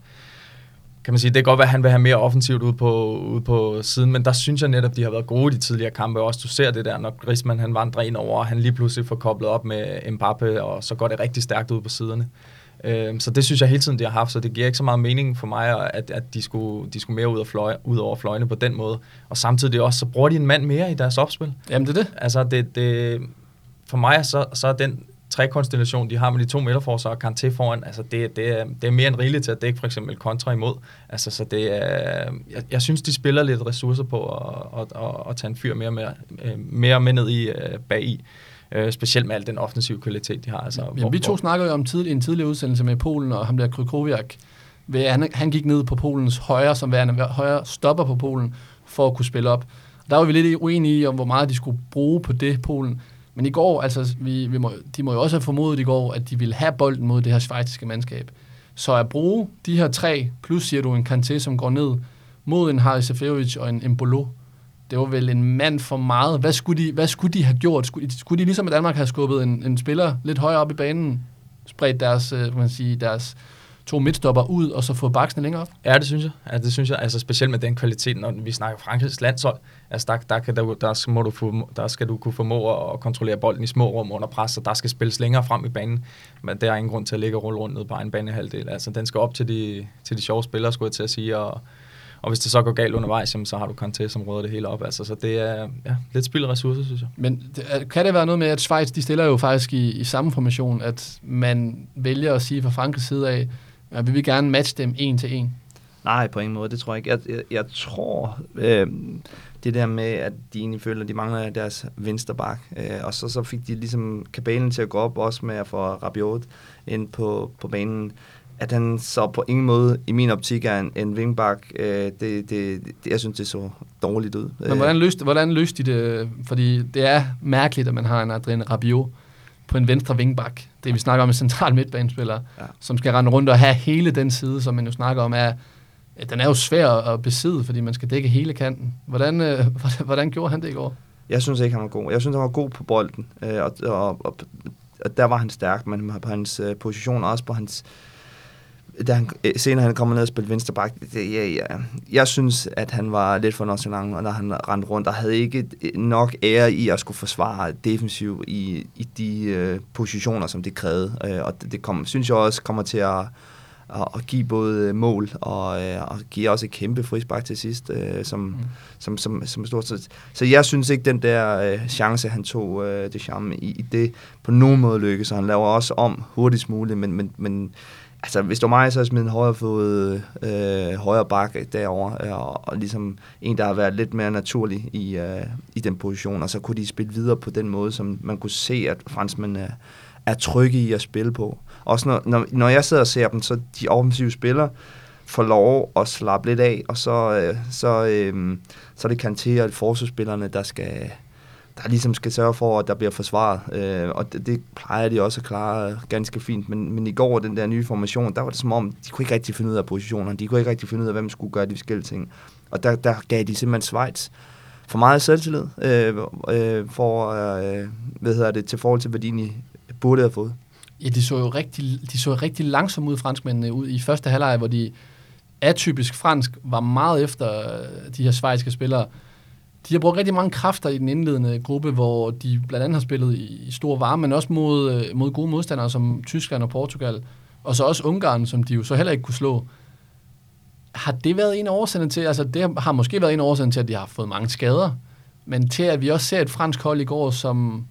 kan man sige, det kan godt være, at han vil have mere offensivt ud på, ud på siden, men der synes jeg netop, de har været gode i de tidligere kampe. Også du ser det der, når Griezmann han vandrer ind over, og han lige pludselig får koblet op med Mbappe, og så går det rigtig stærkt ud på siderne. Øh, så det synes jeg hele tiden, de har haft, så det giver ikke så meget mening for mig, at, at de, skulle, de skulle mere ud, af fløj, ud over fløjene på den måde. Og samtidig også, så bruger de en mand mere i deres opspil. Jamen det er det. Altså det, det for mig så, så er den tre-konstellation, de har med de to midterforsvarer og Kanté foran, altså det, det, er, det er mere end rigeligt til at dække for eksempel kontra imod. Altså så det er, jeg, jeg synes, de spiller lidt ressourcer på at, at, at, at tage en fyr mere, mere, mere med ned i øh, bag i. Øh, specielt med al den offensive kvalitet, de har. Altså, ja, hvor, vi to hvor... snakkede jo om tid, en tidligere udsendelse med Polen, og ham der Krykowiak. Han, han gik ned på Polens højre, som værende højre stopper på Polen, for at kunne spille op. Der var vi lidt uenige om, hvor meget de skulle bruge på det, Polen. Men i går, altså, vi, vi må, de må jo også have formodet i går, at de ville have bolden mod det her svejtiske mandskab. Så at bruge de her tre, plus siger du en Kanté, som går ned, mod en Haris Seferovic og en Embolo, det var vel en mand for meget. Hvad skulle de, hvad skulle de have gjort? Skulle skulle de ligesom i Danmark have skubbet en, en spiller lidt højere op i banen, spredt deres, øh, man sige, deres to midtstopper ud, og så få baksene længere op? Ja, det synes jeg. Ja, det synes jeg. Altså specielt med den kvalitet, når vi snakker Frankrigs landshold. Altså der, der, kan, der, der, må du få, der skal du kunne formå at kontrollere bolden i små rum under pres, og der skal spilles længere frem i banen. Men der er ingen grund til at ligge og rulle rundt ned på en banehalvdel. Altså den skal op til de, til de sjove spillere, skulle jeg til at sige, og, og hvis det så går galt undervejs, jamen, så har du Kanté, som råder det hele op. Altså, så det er ja, lidt spild ressourcer, synes jeg. Men kan det være noget med, at Schweiz, de stiller jo faktisk i, i samme formation, at man vælger at sige fra Frankrigs side af, at vi vil gerne matche dem en til en? Nej, på ingen måde. Det tror jeg ikke. Jeg, jeg, jeg tror, øh, det der med, at de egentlig føler, at de mangler deres vensterbak. Øh, og så, så fik de ligesom kabalen til at gå op, også med at få Rabiot ind på, på banen at han så på ingen måde, i min optik, er en, en vingbak, øh, det, det, det, jeg synes, det så dårligt ud. Men hvordan løste, hvordan løste de det? Fordi det er mærkeligt, at man har en Adrien Rabiot på en venstre vingbak. Det vi snakker om en central midtbanespiller, ja. som skal rende rundt og have hele den side, som man jo snakker om, er, den er jo svær at besidde, fordi man skal dække hele kanten. Hvordan, øh, hvordan gjorde han det i går? Jeg synes ikke, han var god. Jeg synes, han var god på bolden, øh, og, og, og, og der var han stærk, men på hans øh, position, også på hans da han, øh, senere han kommer ned og spille venstre bak, det, ja, ja, jeg synes, at han var lidt for nonchalant, og når han rendte rundt, og havde ikke nok ære i at skulle forsvare defensiv i, i de øh, positioner, som det krævede. Øh, og det, det kom, synes jeg også kommer til at, at, at give både mål og, øh, og give også et kæmpe frispark til sidst, øh, som, mm. som, som, som stort Så, så jeg synes ikke, den der øh, chance, han tog øh, det charme i, i det, på nogen måde lykkes, så han laver også om hurtigst muligt, men, men, men altså, hvis det var mig, så havde jeg smidt en højre fod, øh, højre bakke derovre, øh, og, og, ligesom en, der har været lidt mere naturlig i, øh, i den position, og så kunne de spille videre på den måde, som man kunne se, at franskmændene er, øh, er trygge i at spille på. Også når, når, når jeg sidder og ser dem, så de offensive spillere får lov at slappe lidt af, og så, øh, så, øh, så er det Kanté og forsvarsspillerne, der skal, der ligesom skal sørge for, at der bliver forsvaret. Øh, og det, det plejer de også at klare ganske fint. Men, men i går, den der nye formation, der var det som om, de kunne ikke rigtig finde ud af positionerne. De kunne ikke rigtig finde ud af, hvem skulle gøre de forskellige ting. Og der, der gav de simpelthen Schweiz for meget selvtillid øh, øh, for, øh, hvad hedder det, til forhold til, hvad de egentlig burde have fået. Ja, de så jo rigtig, de så rigtig langsomt ud, franskmændene, ud i første halvleg, hvor de atypisk fransk var meget efter øh, de her svejske spillere. De har brugt rigtig mange kræfter i den indledende gruppe, hvor de blandt andet har spillet i stor varme, men også mod, øh, mod gode modstandere som Tyskland og Portugal, og så også Ungarn, som de jo så heller ikke kunne slå. Har det været en årsagen til, altså det har måske været en årsagen til, at de har fået mange skader, men til at vi også ser et fransk hold i går, som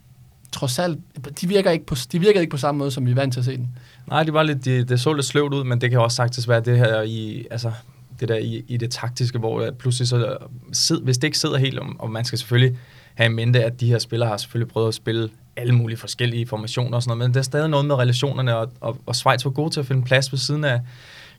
trods alt, de virker ikke på, de virker ikke på samme måde, som vi er vant til at se den. Nej, det var lidt, det, det så lidt sløvt ud, men det kan også sagtens være det her i, altså, det der i, i det taktiske, hvor pludselig så, sid, hvis det ikke sidder helt, og man skal selvfølgelig have i mente, at de her spillere har selvfølgelig prøvet at spille alle mulige forskellige formationer og sådan noget, men der er stadig noget med relationerne, og, og, og Schweiz var gode til at finde plads ved siden af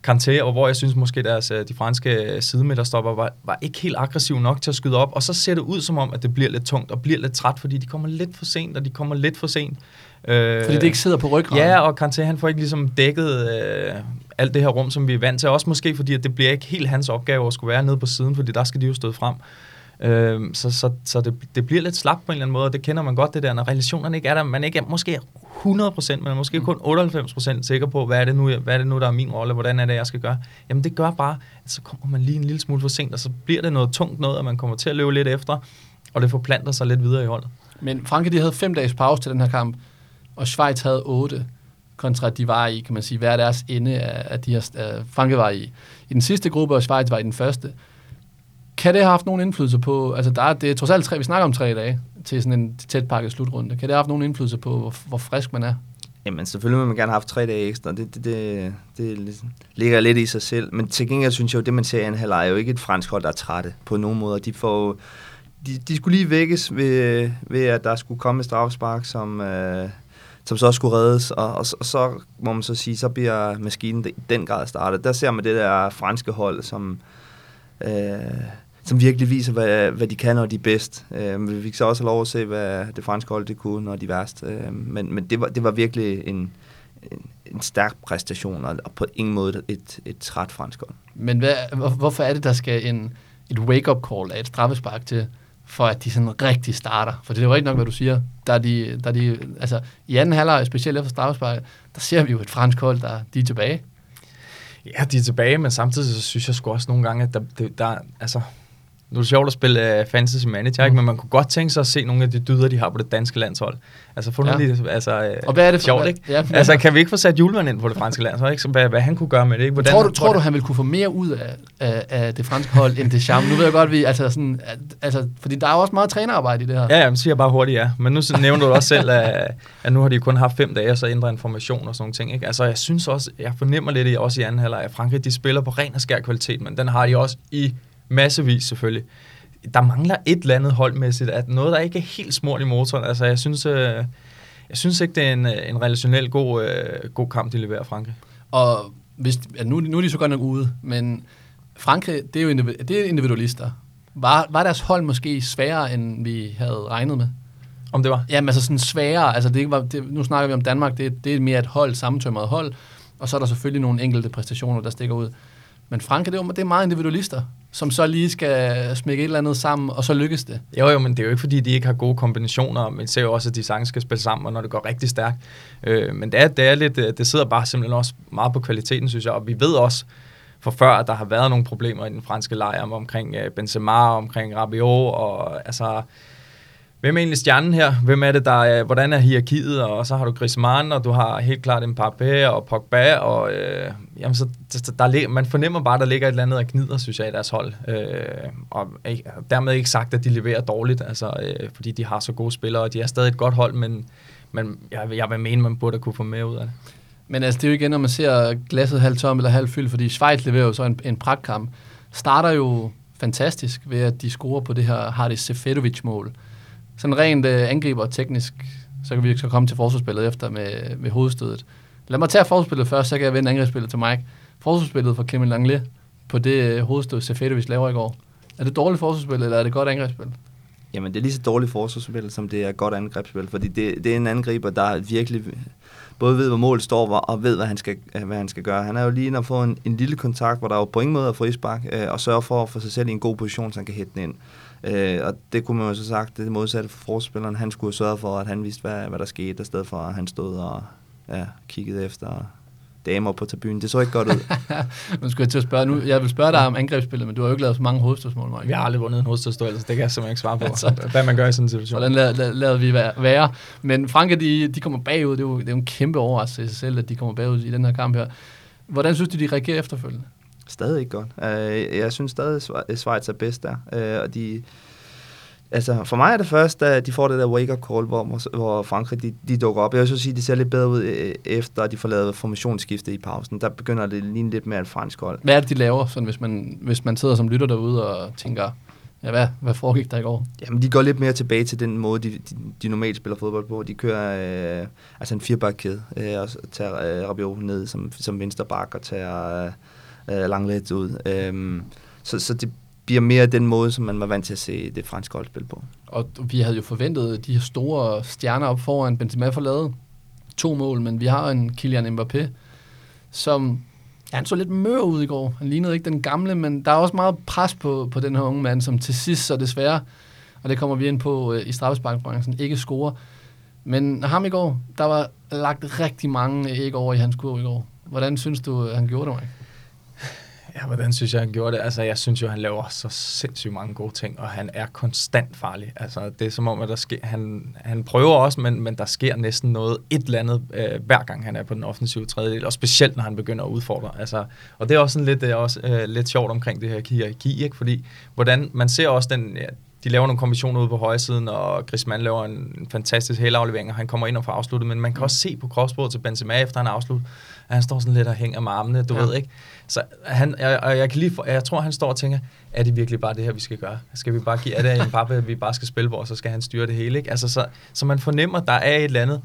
Kanté, og hvor jeg synes måske deres, øh, de franske sidemidterstopper var, var ikke helt aggressiv nok til at skyde op, og så ser det ud som om, at det bliver lidt tungt og bliver lidt træt, fordi de kommer lidt for sent, og de kommer lidt for sent. Øh, fordi det ikke sidder på ryggraden? Ja, og Kanté han får ikke ligesom dækket øh, alt det her rum, som vi er vant til. Også måske fordi, at det bliver ikke helt hans opgave at skulle være nede på siden, fordi der skal de jo stå frem. Øh, så så, så det, det bliver lidt slap på en eller anden måde, og det kender man godt det der, når relationerne ikke er der. Man ikke er måske 100%, men måske kun 98% sikker på, hvad er, det nu, hvad er det nu, der er min rolle, hvordan er det, jeg skal gøre. Jamen det gør bare, at så kommer man lige en lille smule for sent, og så bliver det noget tungt noget, og man kommer til at løbe lidt efter, og det forplanter sig lidt videre i holdet. Men Frankrig, de havde fem dages pause til den her kamp, og Schweiz havde otte, kontra at de var i, kan man sige, hver deres ende af, af de her... Af Franke var i, i den sidste gruppe, og Schweiz var i den første. Kan det have haft nogen indflydelse på, altså der er, det er trods alt tre, vi snakker om tre dage, til sådan en tæt pakket slutrunde. Kan det have haft nogen indflydelse på, hvor, hvor frisk man er? Jamen selvfølgelig vil man gerne have haft tre dage ekstra. Det, det, det, det ligger lidt i sig selv. Men til gengæld synes jeg jo, det man ser i en halvleg er jo ikke et fransk hold, der er trætte på nogen måde. De får de, de skulle lige vækkes ved, ved, at der skulle komme et strafspark, som, øh, som så skulle reddes, og, og, og så må man så sige, så bliver maskinen i den grad startet. Der ser man det der franske hold, som, øh, som virkelig viser, hvad, hvad de kan, når de er bedst. Øh, vi fik så også lov at se, hvad det franske hold det kunne, når de er værst. Øh, men men det, var, det var virkelig en, en, en stærk præstation, og på ingen måde et, et træt fransk hold. Men hvad, hvor, hvorfor er det, der skal en, et wake-up call af et straffespark til, for at de sådan rigtig starter. For det er jo ikke nok, hvad du siger. Der er de, der er de, altså, I anden halvleg, specielt efter straffesparket, der ser vi jo et fransk hold, der de er tilbage. Ja, de er tilbage, men samtidig så synes jeg sgu også nogle gange, at der, der altså, nu er det sjovt at spille uh, fantasy manager, mm. ikke? men man kunne godt tænke sig at se nogle af de dyder, de har på det danske landshold. Altså, få ja. lige, altså, uh, og hvad er det for, sjovt, ikke? Ja, altså, kan vi ikke få sat julemanden ind på det franske landshold, ikke? Så, hvad, hvad han kunne gøre med det, ikke? Hvordan, tror du, tror du, han ville kunne få mere ud af, af, af det franske hold, end det charme? Nu ved jeg godt, vi, altså, sådan, altså, fordi der er jo også meget trænerarbejde i det her. Ja, ja, siger bare hurtigt ja. Men nu nævner du også selv, at, at nu har de kun haft fem dage, og så ændrer information og sådan nogle ting, ikke? Altså, jeg synes også, jeg fornemmer lidt også i anden halvleg, at Frankrig, de spiller på ren og skær kvalitet, men den har de også i massevis selvfølgelig der mangler et eller andet holdmæssigt, at noget, der ikke er helt smurt i motoren. Altså, jeg synes, øh, jeg synes ikke, det er en, en relationel god, øh, god kamp, de leverer, Frankrig. Og hvis, ja, nu, nu er de så godt nok ude, men Frankrig, det er jo individ- det er individualister. Var, var deres hold måske sværere, end vi havde regnet med? Om det var? Jamen altså sådan sværere, altså det var, det, nu snakker vi om Danmark, det, det er mere et hold, sammentømret hold, og så er der selvfølgelig nogle enkelte præstationer, der stikker ud. Men Frankrig, det er, det er meget individualister, som så lige skal smække et eller andet sammen, og så lykkes det. Jo, jo, men det er jo ikke, fordi de ikke har gode kombinationer, men ser jo også, at de sange skal spille sammen, og når det går rigtig stærkt. Øh, men det er, det er lidt, øh, det sidder bare simpelthen også meget på kvaliteten, synes jeg, og vi ved også for før, at der har været nogle problemer i den franske lejr omkring øh, Benzema, omkring Rabiot, og altså, hvem er egentlig stjernen her? Hvem er det, der er, hvordan er hierarkiet? Og så har du Griezmann, og du har helt klart Mbappé og Pogba, og øh, jamen, så, der, der, man fornemmer bare, at der ligger et eller andet af gnider, synes jeg, i deres hold. Øh, og ikke, dermed ikke sagt, at de leverer dårligt, altså, øh, fordi de har så gode spillere, og de er stadig et godt hold, men, men jeg, vil- jeg vil mene, man burde kunne få mere ud af det. Men altså, det er jo igen, når man ser glasset halvt tom eller halvt fyldt, fordi Schweiz leverer jo så en, en pragtkamp. Starter jo fantastisk ved, at de scorer på det her Hardis Seferovic-mål. Sådan rent øh, angriber teknisk, så kan vi så komme til forsvarsspillet efter med, med hovedstødet. Lad mig tage forsvarsspillet først, så kan jeg vende angrebsspillet til Mike. Forsvarsspillet for Kevin Langley på det øh, hovedstød, Seferovic laver i går. Er det dårligt forsvarsspil, eller er det godt angrebsspil? Jamen, det er lige så dårligt forsvarsspil, som det er godt angrebsspil, fordi det, det er en angriber, der virkelig både ved, hvor målet står, og ved, hvad han skal, øh, hvad han skal gøre. Han er jo lige inde at få en, en lille kontakt, hvor der er jo på ingen måde er frispark, øh, og sørge for at få sig selv i en god position, så han kan hætte den ind. Øh, og det kunne man jo så sagt, det modsatte for forsvarsspilleren. Han skulle sørge for, at han vidste, hvad, hvad der skete, i stedet for, at han stod og ja, kiggede efter damer på tribunen. Det så ikke godt ud. Nu skal jeg til at spørge, nu, jeg vil spørge dig om angrebsspillet, men du har jo ikke lavet så mange hovedstødsmål, Mike. Vi har aldrig vundet en hovedstødstøj, så det kan jeg simpelthen ikke svare på, Altså. hvad man gør i sådan en situation. Hvordan lader, lader, lader vi være- være? Men Frankrig, de, de kommer bagud. Det er, jo, det er jo en kæmpe overraskelse i sig selv, at de kommer bagud i den her kamp her. Hvordan synes du, de reagerer efterfølgende? Stadig ikke godt. Øh, jeg synes stadig, at Schweiz er bedst der. Øh, og de, altså, for mig er det først, at de får det der wake-up call, hvor, hvor- Frankrig de, de dukker op. Jeg vil så sige, at de ser lidt bedre ud øh, efter, at de får lavet formationsskifte i pausen. Der begynder det at ligne lidt mere et fransk hold. Hvad er det, de laver, sådan, hvis, man, hvis man sidder som lytter derude og tænker, ja, hvad, hvad foregik der i går? Jamen, de går lidt mere tilbage til den måde, de, de, de normalt spiller fodbold på. De kører øh, altså en firebakkæde, øh, og tager øh, Rabiot ned som, som venstre bak og tager øh, øh, Langlet ud. Øh, så, så det bliver mere den måde, som man var vant til at se det franske hold spille på. Og vi havde jo forventet de her store stjerner op foran Benzema for lavet to mål, men vi har en Kylian Mbappé, som ja, han så lidt mør ud i går. Han lignede ikke den gamle, men der er også meget pres på, på den her unge mand, som til sidst så desværre, og det kommer vi ind på øh, i straffesparkbranchen, ikke scorer. Men ham i går, der var lagt rigtig mange æg over i hans kurv i går. Hvordan synes du, øh, han gjorde det, Mike? Ja, hvordan synes jeg, han gjorde det? Altså, jeg synes jo, han laver så sindssygt mange gode ting, og han er konstant farlig. Altså, det er som om, at der sker, han, han prøver også, men, men der sker næsten noget, et eller andet, øh, hver gang han er på den offensive tredjedel, og specielt, når han begynder at udfordre. Altså, og det er også sådan lidt, det er også, øh, lidt sjovt omkring det her hierarki, ikke? fordi hvordan, man ser også den, ja, de laver nogle kombinationer ude på højre siden, og Griezmann laver en, en fantastisk helaflevering, og han kommer ind og får afsluttet, men man kan også se på kropsproget til Benzema, efter han har afsluttet, at han står sådan lidt og hænger med armene, du Ja. ved ikke. Så han, jeg, jeg, jeg, kan lige for, jeg tror, han står og tænker, er det virkelig bare det her, vi skal gøre? Skal vi bare give, er det en pappe, vi bare skal spille og så skal han styre det hele, ikke? Altså, så, så man fornemmer, der er et eller andet,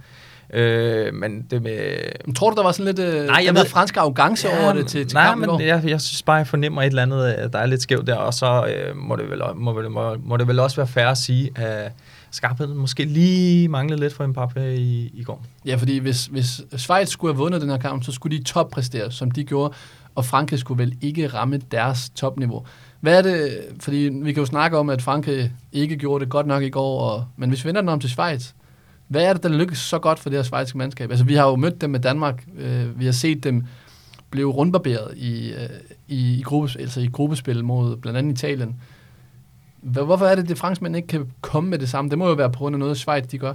øh, men det med... Men tror du, der var sådan lidt øh, jeg den ved- der franske arrogance over det til, til nej, går? men jeg, jeg synes bare, jeg fornemmer et eller andet, at der er lidt skævt der, og så øh, må, det vel, må, må, må det vel også være fair at sige, at skarpheden måske lige manglede lidt for Mbappé i, i går. Ja, fordi hvis, hvis Schweiz skulle have vundet den her kamp, så skulle de toppræstere, som de gjorde, og Frankrig skulle vel ikke ramme deres topniveau. Hvad er det, fordi vi kan jo snakke om, at Frankrig ikke gjorde det godt nok i går, og, men hvis vi vender den om til Schweiz, hvad er det, der lykkes så godt for det her schweiziske mandskab? Altså, vi har jo mødt dem med Danmark, øh, vi har set dem blive rundbarberet i, øh, i, i, gruppes, altså i gruppespil mod blandt andet Italien. Hvad- Hvorfor er det, at franskmænd ikke kan komme med det samme? Det må jo være på grund af noget, Schweiz de gør.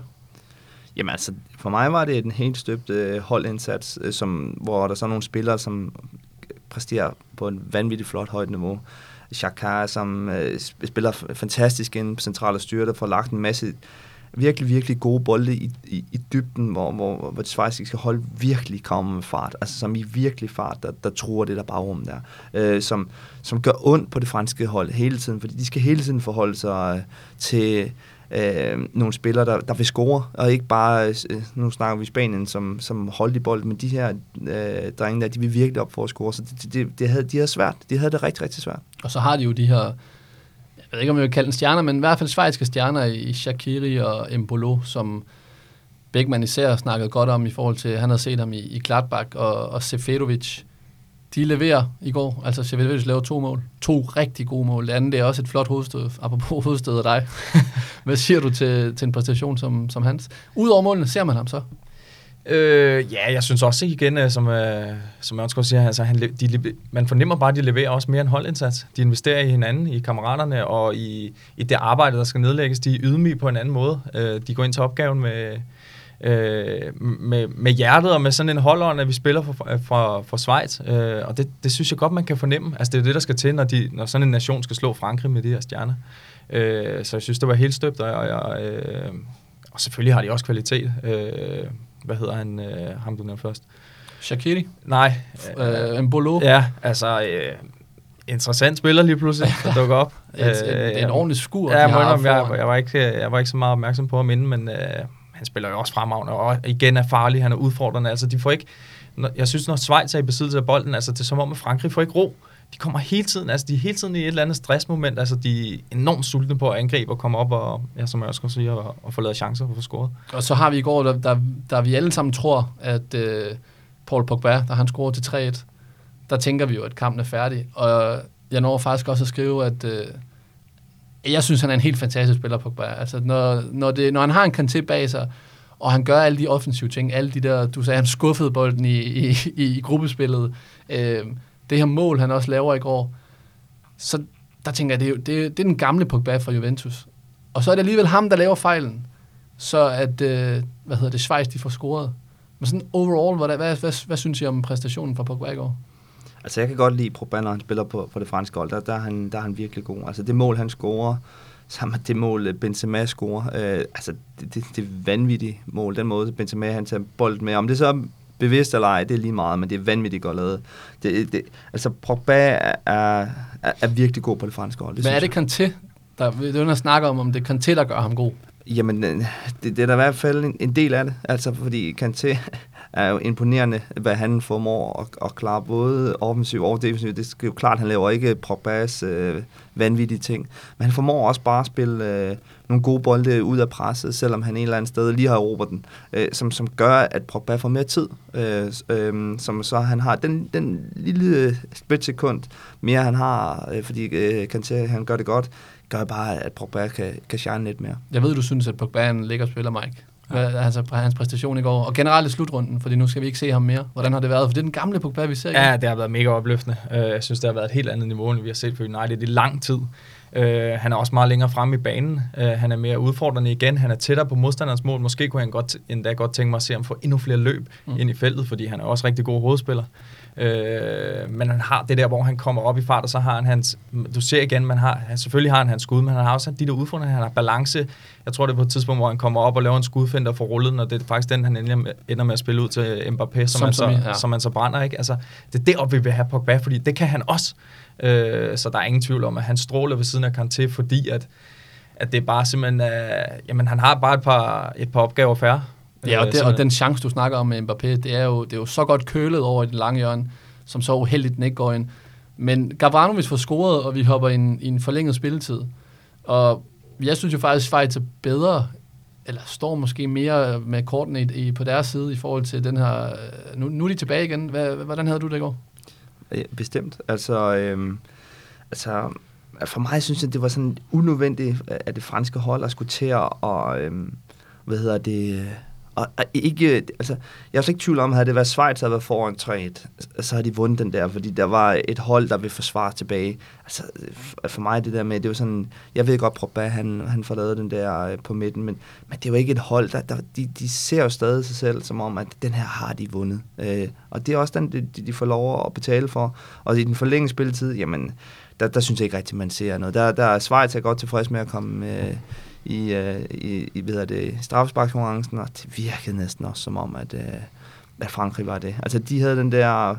Jamen altså, for mig var det en helt støbt øh, holdindsats, øh, som, hvor der så er nogle spillere, som præsterer på en vanvittigt flot højt niveau. Chaka, som øh, spiller fantastisk ind på centrale styre, der får lagt en masse virkelig, virkelig gode bolde i, i, i dybden, hvor, hvor, hvor det schweiziske hold virkelig kommer med fart. Altså som i virkelig fart, der, der truer det der bagrum der. Øh, som, som gør ondt på det franske hold hele tiden, fordi de skal hele tiden forholde sig øh, til øh, nogle spillere, der, der vil score, og ikke bare, øh, nu snakker vi Spanien, som, som holdt i bolden, men de her øh, drenge der, de vil virkelig op for at score, så det, det, det havde, de havde svært. De havde det rigtig, rigtig svært. Og så har de jo de her, jeg ved ikke om jeg vil kalde den stjerner, men i hvert fald svejske stjerner i Shakiri og Embolo, som Beckmann især snakkede godt om i forhold til, han havde set ham i, i Gladbach og, og Seferovic. De leverer i går. Altså Seferovic laver to mål. To rigtig gode mål. Det andet det er også et flot hovedstød, apropos hovedstød af dig. Hvad siger du til, til en præstation som, som hans? Udover målene, ser man ham så? Øh, ja, jeg synes også igen, øh, som, øh, som jeg også siger, altså, han, de, man fornemmer bare, at de leverer også mere en holdindsats. De investerer i hinanden, i kammeraterne og i, i det arbejde, der skal nedlægges. De er ydmyge på en anden måde. Øh, de går ind til opgaven med, øh, med, med hjertet og med sådan en holdånd, at vi spiller for, for, for Schweiz. Øh, og det, det synes jeg godt, man kan fornemme. Altså, det er det, der skal til, når, de, når sådan en nation skal slå Frankrig med de her stjerner. Øh, så jeg synes, det var helt støbt, og, og, øh, og selvfølgelig har de også kvalitet. Øh, hvad hedder han, øh, ham du nævnte først? Shakiri? Nej. Øh, Mbolo? Ja, altså... Øh, interessant spiller lige pludselig, der dukker op. et, et, er en ordentlig skur, ja, de har jeg, jeg, jeg, var ikke, jeg var ikke så meget opmærksom på ham inden, men øh, han spiller jo også fremragende, og igen er farlig, han er udfordrende. Altså, de får ikke, jeg synes, når Schweiz er i besiddelse af bolden, altså, det er som om, at Frankrig får ikke ro. De kommer hele tiden, altså de er hele tiden i et eller andet stressmoment, altså de er enormt sultne på at angribe og komme op og, ja, som jeg også kan sige, og, og få lavet chancer for at få scoret. Og så har vi i går, der, der, der vi alle sammen tror, at øh, Paul Pogba, der han scorer til 3-1, der tænker vi jo, at kampen er færdig. Og jeg når faktisk også at skrive, at øh, jeg synes, han er en helt fantastisk spiller, Pogba. Altså, når, når, det, når han har en kanté bag sig, og han gør alle de offensive ting, alle de der, du sagde, han skuffede bolden i, i, i, i gruppespillet, øh, det her mål, han også laver i går, så der tænker jeg, det er, det, det er den gamle Pogba fra Juventus. Og så er det alligevel ham, der laver fejlen, så at, øh, hvad hedder det, Schweiz, de får scoret. Men sådan overall, hvad, hvad, hvad, hvad synes I om præstationen fra Pogba i går? Altså, jeg kan godt lide Pogba, når han spiller på, på det franske hold. Der, der, er han, der er han virkelig god. Altså, det mål, han scorer, sammen med det mål, øh, Benzema scorer, øh, altså, det, det, det er vanvittigt mål. Den måde, Benzema han tager bolden med. Om det så bevidst eller ej, det er lige meget, men det er vanvittigt godt lavet. Det, det, altså, Pogba er, er, er virkelig god på det franske hold. Det men er det Kanté, der, det er jo, snakker om, om det er Kanté, der gør ham god? Jamen, øh, det, det er da i hvert fald en, en del af det. Altså, fordi Kanté er jo imponerende, hvad han formår at, at klare både offensivt og defensivt. Det er jo klart, han laver ikke Pogba's øh, vanvittige ting. Men han formår også bare at spille øh, nogle gode bolde ud af presset, selvom han en eller anden sted lige har erobret den, øh, som, som gør, at Pogba får mere tid. Øh, øh, som så han har den, den lille splitsekund mere, han har, øh, fordi øh, Kanté, han gør det godt, gør bare, at Pogba kan, kan shine lidt mere. Jeg ved, du synes, at Pogba er en lækker spiller, Mike. Hvad, altså hans præstation i går, og generelt i slutrunden, fordi nu skal vi ikke se ham mere. Hvordan har det været? For det er den gamle Pogba, vi ser. Ja, det har været mega opløftende. Øh, jeg synes, det har været et helt andet niveau, end vi har set for United i lang tid. Uh, han er også meget længere fremme i banen. Uh, han er mere udfordrende igen. Han er tættere på modstanderens mål. Måske kunne han godt, endda godt tænke mig at se ham få endnu flere løb mm. ind i feltet, fordi han er også rigtig god hovedspiller. Øh, men han har det der, hvor han kommer op i fart, og så har han hans... Du ser igen, man har, han, selvfølgelig har han hans skud, men han har også de der udfordringer. Han har balance. Jeg tror, det er på et tidspunkt, hvor han kommer op og laver en skudfind og får rullet, og det er faktisk den, han ender, ender med at spille ud til Mbappé, som, som, man, så, ja. som man så brænder. Ikke? Altså, det er deroppe, vi vil have Pogba, fordi det kan han også. Øh, så der er ingen tvivl om, at han stråler ved siden af Kanté, fordi at, at det er bare simpelthen... Uh, jamen, han har bare et par, et par opgaver færre. Ja, og, det, og den chance, du snakker om med Mbappé, det er jo, det er jo så godt kølet over i den lange hjørne, som så uheldigt den ikke går ind. Men Gavranovic får scoret, og vi hopper i en, i en forlænget spilletid. Og jeg synes jo faktisk, at Schweiz er bedre, eller står måske mere med kortene i, i, på deres side i forhold til den her... Nu, nu er de tilbage igen. Hvad, hvordan havde du det i går? Bestemt. Altså, øhm, altså, for mig synes jeg, det var sådan unødvendigt, at det franske hold at skulle til at... Og, øhm, hvad hedder det og, og ikke, altså, jeg er slet ikke tvivl om, at havde det været Schweiz, der havde været foran 3-1, så havde de vundet den der, fordi der var et hold, der ville forsvare tilbage. Altså, for mig det der med, det var sådan, jeg ved godt, Proba, han, han får lavet den der øh, på midten, men, men det var ikke et hold, der, der de, de ser jo stadig sig selv som om, at den her har de vundet. Øh, og det er også den, de, de får lov at betale for. Og i den forlængede spilletid, jamen, der, der synes jeg ikke rigtigt, man ser noget. Der, der er Schweiz er godt tilfreds med at komme... Øh, i, øh, i, i hvad det, straffesparkskonkurrencen, og det virkede næsten også som om, at, øh, at Frankrig var det. Altså, de havde den der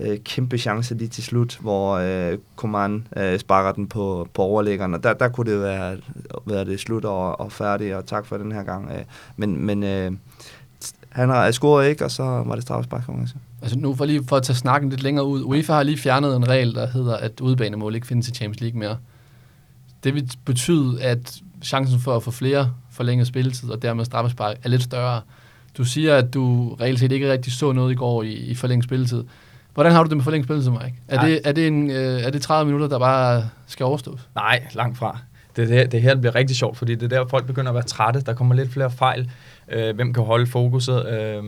øh, kæmpe chance lige til slut, hvor øh, Coman øh, sparker den på, på overlæggeren, og der, der kunne det være, være det slut og, og færdigt, og tak for den her gang. Øh. Men, men øh, han har scoret ikke, og så var det straffesparkskonkurrence. Altså nu for lige for at tage snakken lidt længere ud. UEFA har lige fjernet en regel, der hedder, at udbanemål ikke findes i Champions League mere. Det vil betyde, at chancen for at få flere forlænget spilletid, og dermed straffespark, er lidt større. Du siger, at du reelt set ikke rigtig så noget i går i, i forlænget spilletid. Hvordan har du det med forlænget spilletid, Mike? Er det, er, det en, øh, er det 30 minutter, der bare skal overstås? Nej, langt fra. Det, det, det her bliver rigtig sjovt, fordi det er der, folk begynder at være trætte. Der kommer lidt flere fejl. Øh, hvem kan holde fokuset? Øh,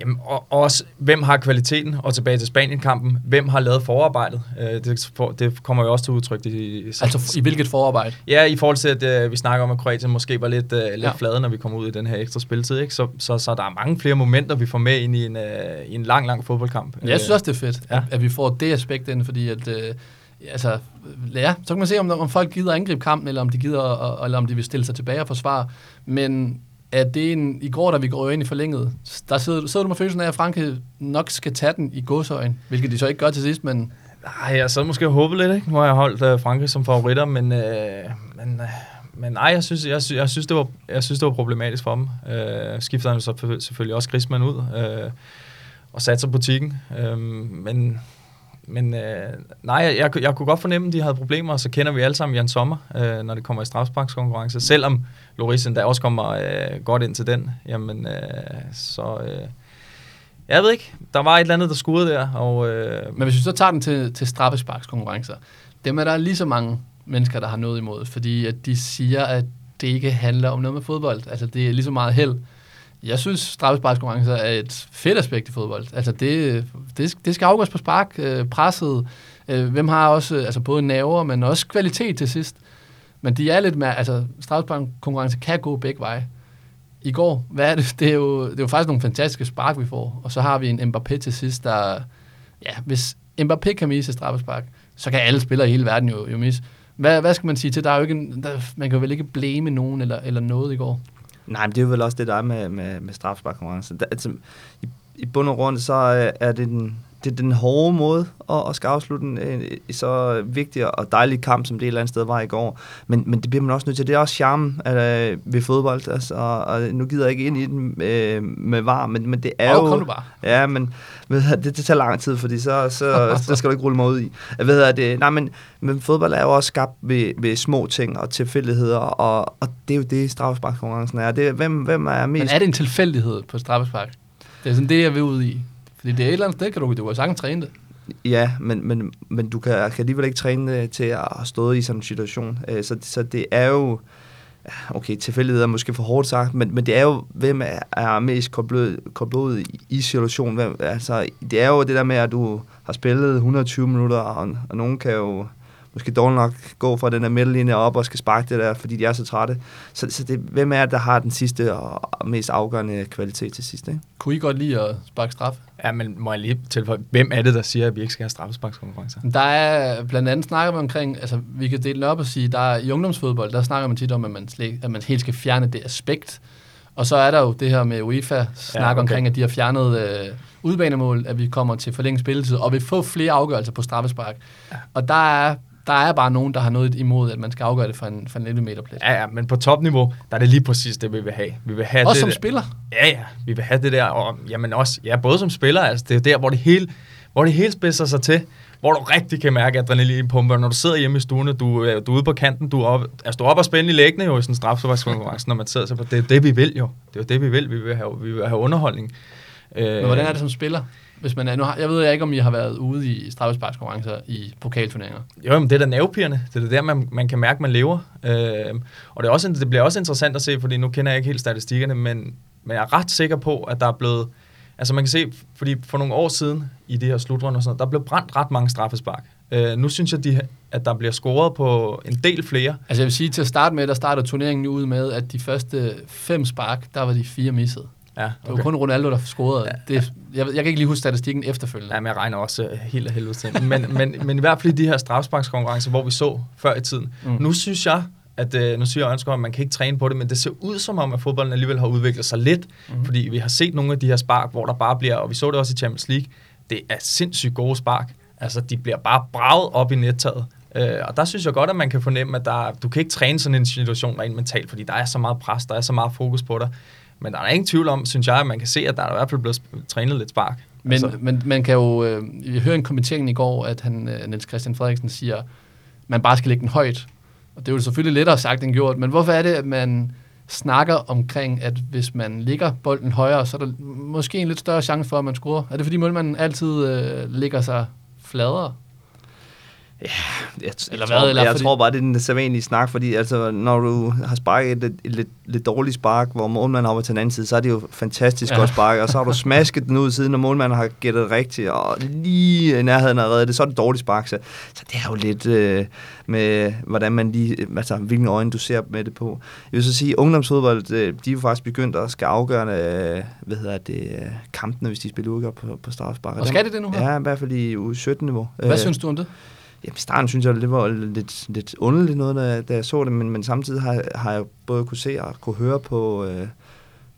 Jamen, og også, hvem har kvaliteten? Og tilbage til Spanien-kampen, hvem har lavet forarbejdet? Øh, det, for, det kommer jo også til udtryk. I, altså i hvilket forarbejde? Ja, i forhold til, at uh, vi snakker om, at Kroatien måske var lidt, uh, lidt ja. flade, når vi kommer ud i den her ekstra spilletid. Ikke? Så, så, så der er mange flere momenter, vi får med ind i en, uh, i en lang, lang fodboldkamp. Jeg synes også, det er fedt, ja. at, at vi får det aspekt ind, fordi at... Uh, altså, ja, så kan man se, om, om folk gider angribe kampen, eller om de gider, eller om de vil stille sig tilbage og forsvare. Men er det en, i går, da vi går ind i forlænget, der sidder, sidder du med følelsen af, at Franke nok skal tage den i godsøjen, hvilket de så ikke gør til sidst, men... Nej, jeg så måske håbet lidt, ikke? Nu har jeg holdt øh, uh, Franke som favoritter, men, uh, men, uh, men nej, jeg synes, jeg, jeg, synes, det var, jeg synes, det var problematisk for dem. Uh, skifter han så selvfølgelig også Griezmann ud uh, og satte sig butikken, uh, men men øh, nej, jeg, jeg kunne godt fornemme, at de havde problemer, og så kender vi alle sammen Jan Sommer, øh, når det kommer i strafsparkskonkurrence. Selvom Lorisen, der også kommer øh, godt ind til den, jamen øh, så... Øh, jeg ved ikke, der var et eller andet, der skudde der. Og, øh, Men hvis vi så tager den til, til straffesparkskonkurrencer, dem er der lige så mange mennesker, der har noget imod, fordi at de siger, at det ikke handler om noget med fodbold. Altså det er lige så meget held. Jeg synes, straffesparkskonkurrencer er et fedt aspekt i fodbold. Altså, det, det, det skal afgøres på spark, øh, presset. Øh, hvem har også altså både naver, men også kvalitet til sidst. Men de er lidt mere, altså straffesparkskonkurrence kan gå begge veje. I går, hvad er det? Det er, jo, det er jo faktisk nogle fantastiske spark, vi får. Og så har vi en Mbappé til sidst, der... Ja, hvis Mbappé kan misse straffespark, så kan alle spillere i hele verden jo, jo misse. Hvad, hvad skal man sige til? Der er jo ikke en, der, man kan jo vel ikke blæme nogen eller, eller noget i går. Nej, men det er jo vel også det, der er med, med, med strafsparkkonkurrence. Altså, i, I bund og grund, så øh, er det den, det er den hårde måde at, at skal afslutte en, en, en så vigtig og dejlig kamp, som det et eller andet sted var i går. Men, men det bliver man også nødt til. Det er også charmen at, uh, ved fodbold. Altså, og, og nu gider jeg ikke ind i den uh, med var, men, men det er oh, jo... du bare. Ja, men ved jeg, det, det tager lang tid, fordi så, så, så skal du ikke rulle mig ud i. Jeg ved, at det, nej, men, men fodbold er jo også skabt ved, ved små ting og tilfældigheder, og, og det er jo det, straffesparkskonkurrencen er. Det, hvem, hvem er mest... Men er det en tilfældighed på straffespark? Det er sådan det, jeg vil ud i. Fordi det er et eller andet sted, kan du, du kan sagtens træne det. Ja, men, men, men du kan, kan alligevel ikke træne øh, til at stå i sådan en situation. Øh, så, så det er jo, okay, tilfældighed er måske for hårdt sagt, men, men det er jo, hvem er, er mest koblet, i, i situationen. Hvem, altså, det er jo det der med, at du har spillet 120 minutter, og, og nogen kan jo måske dårligt nok gå fra den der midterlinje op og skal sparke det der, fordi de er så trætte. Så, så det, hvem er det, der har den sidste og mest afgørende kvalitet til sidst? Ikke? Kunne I godt lide at sparke straf? Ja, men må jeg lige tilføje, hvem er det, der siger, at vi ikke skal have straffesparkskonkurrencer? Der er blandt andet snakker man omkring, altså vi kan dele op og sige, der er i ungdomsfodbold, der snakker man tit om, at man, slet, at man helt skal fjerne det aspekt. Og så er der jo det her med UEFA, snakker ja, okay. omkring, at de har fjernet øh, udbanemål, at vi kommer til forlænget spilletid, og vil få flere afgørelser på straffespark. Ja. Og der er der er bare nogen, der har noget imod, at man skal afgøre det for en, for en 11 meter plads. Ja, ja, men på topniveau, der er det lige præcis det, vi vil have. Vi vil have også det som der. spiller? Ja, ja. Vi vil have det der, og jamen også, ja, både som spiller, altså det er der, hvor det hele, hvor det hele spidser sig til, hvor du rigtig kan mærke adrenalinpumper, når du sidder hjemme i stuen, du, øh, du er ude på kanten, du er op, altså, du er op og spænde i læggene jo i sådan en strafsparkskonkurrence, når man sidder sig på. Det er det, vi vil jo. Det er det, vi vil. Vi vil have, vi vil have underholdning. Men hvordan er det som spiller? Hvis man er, nu har, jeg ved ikke, om I har været ude i straffesparkskonkurrencer i pokalturneringer. Jo, men det er da nervepirrende. Det er der, man, man kan mærke, man lever. Øh, og det, er også, det bliver også interessant at se, fordi nu kender jeg ikke helt statistikkerne, men, men jeg er ret sikker på, at der er blevet... Altså man kan se, fordi for nogle år siden i det her slutrunde og sådan noget, der blev brændt ret mange straffespark. Øh, nu synes jeg, de, at der bliver scoret på en del flere. Altså jeg vil sige, til at starte med, der starter turneringen ud med, at de første fem spark, der var de fire misset. Ja, okay. Det var kun Ronaldo, der scorede. Ja, det, jeg, jeg kan ikke lige huske statistikken efterfølgende. Ja, men jeg regner også uh, helt af helvede til. Men, men, men i hvert fald i de her strafsparkskonkurrencer, hvor vi så før i tiden. Mm. Nu synes jeg, at uh, nu siger jeg, at man kan ikke træne på det, men det ser ud som om, at fodbolden alligevel har udviklet sig lidt, mm. fordi vi har set nogle af de her spark, hvor der bare bliver, og vi så det også i Champions League, det er sindssygt gode spark. Altså, de bliver bare braget op i nettaget. Øh, og der synes jeg godt, at man kan fornemme, at der, du kan ikke træne sådan en situation rent mentalt, fordi der er så meget pres, der er så meget fokus på dig. Men der er ingen tvivl om, synes jeg, at man kan se, at der er i hvert fald blevet trænet lidt spark. Men, altså. men man kan jo øh, jeg hørte en kommentering i går, at han, øh, Niels Christian Frederiksen siger, man bare skal lægge den højt. Og det er jo selvfølgelig lettere sagt end gjort, men hvorfor er det, at man snakker omkring, at hvis man ligger bolden højere, så er der måske en lidt større chance for, at man scorer? Er det fordi målmanden altid øh, ligger sig fladere? Ja, jeg, Eller hvad, tror, eller jeg fordi- tror bare, det er den sædvanlige snak, fordi altså, når du har sparket et, et, lidt, lidt dårligt spark, hvor målmanden hopper til den anden side, så er det jo fantastisk Ja. godt spark, og så har du smasket den ud siden, og målmanden har gættet rigtigt, og lige i nærheden af reddet det, så er det dårligt spark. Så, så det er jo lidt øh, med, hvordan man lige, altså hvilken øjne du ser med det på. Jeg vil så sige, ungdomsfodbold, øh, de er jo faktisk begyndt at skal afgørende, øh, hvad hedder det, øh, kampene, hvis de spiller udgør på, på straffespark. Og skal det det nu her? Ja, i hvert fald i uge 17-niveau. Hvad synes du om det? Jamen, i starten synes jeg, det var lidt, lidt underligt noget, da, da jeg så det, men, men samtidig har, har jeg både kunne se og kunne høre på, øh,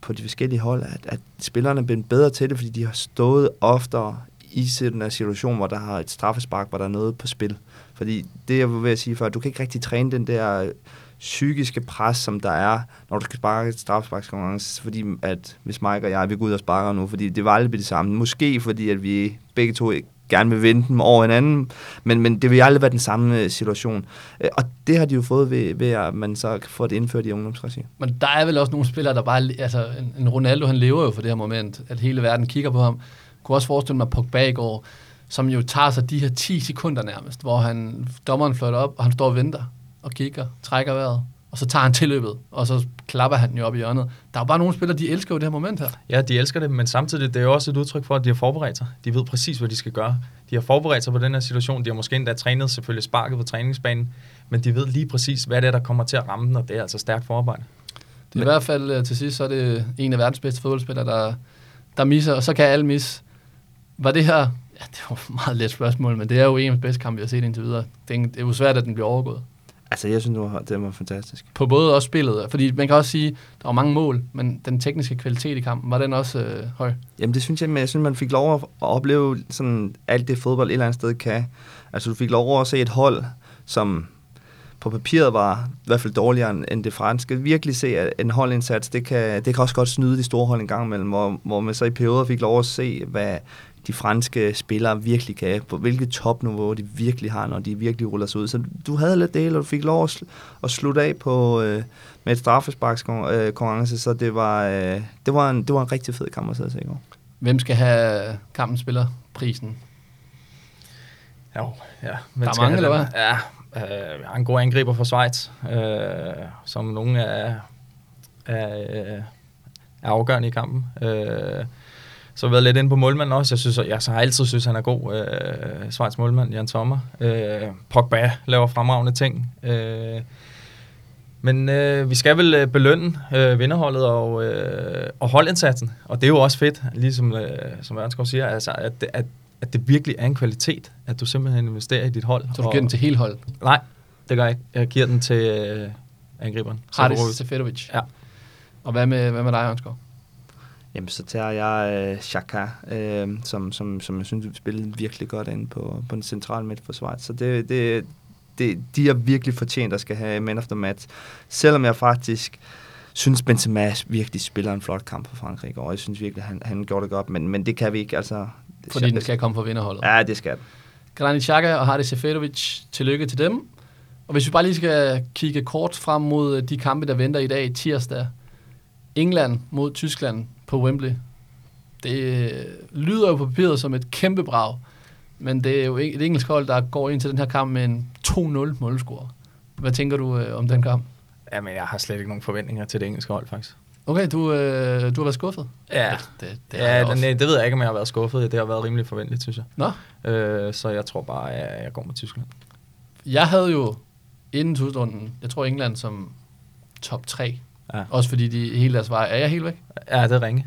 på de forskellige hold, at, at spillerne er blevet bedre til det, fordi de har stået oftere i sådan en situation, hvor der har et straffespark, hvor der er noget på spil. Fordi det, jeg var ved at sige før, du kan ikke rigtig træne den der psykiske pres, som der er, når du skal sparke et straffesparkskonkurrence, fordi at hvis Mike og jeg, vi går ud og sparker nu, fordi det var aldrig det samme. Måske fordi, at vi begge to ikke gerne vil vinde dem over hinanden, men, men det vil aldrig være den samme øh, situation. Øh, og det har de jo fået ved, ved at man så får få det indført i ungdomsregi. Men der er vel også nogle spillere, der bare... Altså, en, en Ronaldo, han lever jo for det her moment, at hele verden kigger på ham. Jeg kunne også forestille mig Pogba i går, som jo tager sig de her 10 sekunder nærmest, hvor han, dommeren fløjter op, og han står og venter og kigger, trækker vejret, og så tager han tilløbet, og så klapper han den jo op i hjørnet. Der er jo bare nogle spillere, de elsker jo det her moment her. Ja, de elsker det, men samtidig det er jo også et udtryk for, at de har forberedt sig. De ved præcis, hvad de skal gøre. De har forberedt sig på den her situation. De har måske endda trænet selvfølgelig sparket på træningsbanen, men de ved lige præcis, hvad det er, der kommer til at ramme den, og det er altså stærkt forarbejde. Det er i hvert fald øh, til sidst, så er det en af verdens bedste fodboldspillere, der, der misser, og så kan alle misse. Var det her... Ja, det var et meget let spørgsmål, men det er jo en af de bedste kampe, vi har set indtil videre. Det er, det er jo svært, at den bliver overgået. Altså, jeg synes, det var, det var fantastisk. På både også spillet, fordi man kan også sige, der var mange mål, men den tekniske kvalitet i kampen, var den også øh, høj? Jamen det synes jeg, men jeg synes, man fik lov at opleve sådan alt det fodbold et eller andet sted kan. Altså du fik lov at se et hold, som på papiret var i hvert fald dårligere end- end det franske. Virkelig se, at en holdindsats, det kan, det kan også godt snyde de store hold en gang imellem, hvor, hvor man så i perioder fik lov at se, hvad de franske spillere virkelig kan, på hvilket topniveau de virkelig har, når de virkelig ruller sig ud. Så du havde lidt det hele, og du fik lov at, sl- at slutte af på, øh, med et straffesparkskonkurrence, så det var, øh, det, var en, det var en rigtig fed kamp at sidde og se i går. Hvem skal have kampens spillerprisen? Jo, ja. Der er mange, eller hvad? Ja, øh, har en god angriber fra Schweiz, øh, som nogle er, er, øh, er afgørende i kampen. Øh, så jeg været lidt inde på målmanden også. Jeg, synes, jeg så har altid synes, han er god. Øh, Schweiz målmand, Jan Sommer. Øh, Pogba laver fremragende ting. Øh, men øh, vi skal vel øh, belønne øh, vinderholdet og, øh, og holdindsatsen. Og det er jo også fedt, ligesom øh, som Ørnskov siger, altså, at, det- at, at det virkelig er en kvalitet, at du simpelthen investerer i dit hold. Så du og, giver den til hele holdet. Nej, det gør jeg ikke. Jeg giver den til øh, angriberen. Seferovic. Seferovic. Ja. Og hvad med, hvad med dig, Ørnskov? Jamen, så tager jeg øh, Xhaka, øh, som, som, som jeg synes spillede virkelig godt ind på, på den centrale midt for Schweiz. Så det, det, det, de har virkelig fortjent at skal have man of the match. Selvom jeg faktisk synes, Benzema virkelig spiller en flot kamp for Frankrig går. Jeg synes virkelig, han, han gjorde det godt, men, men det kan vi ikke. Altså, Fordi den skal komme fra vinderholdet. Ja, det skal den. Granit Xhaka og Haris Seferovic, tillykke til dem. Og hvis vi bare lige skal kigge kort frem mod øh, de kampe, der venter i dag tirsdag. England mod Tyskland på Wembley. Det øh, lyder jo på papiret som et kæmpe brag, men det er jo et engelsk hold, der går ind til den her kamp med en 2-0 målscore. Hvad tænker du øh, om den kamp? Jamen, jeg har slet ikke nogen forventninger til det engelske hold, faktisk. Okay, du, øh, du har været skuffet? Ja, det, det, det ja det, nej, det ved jeg ikke, om jeg har været skuffet. Det har været rimelig forventeligt, synes jeg. Nå, Øh, så jeg tror bare, at jeg går med Tyskland. jeg havde jo inden slutrunden, jeg tror England som top 3. Ja. Også fordi de hele deres vej. Er jeg helt væk? Ja, det er ringe.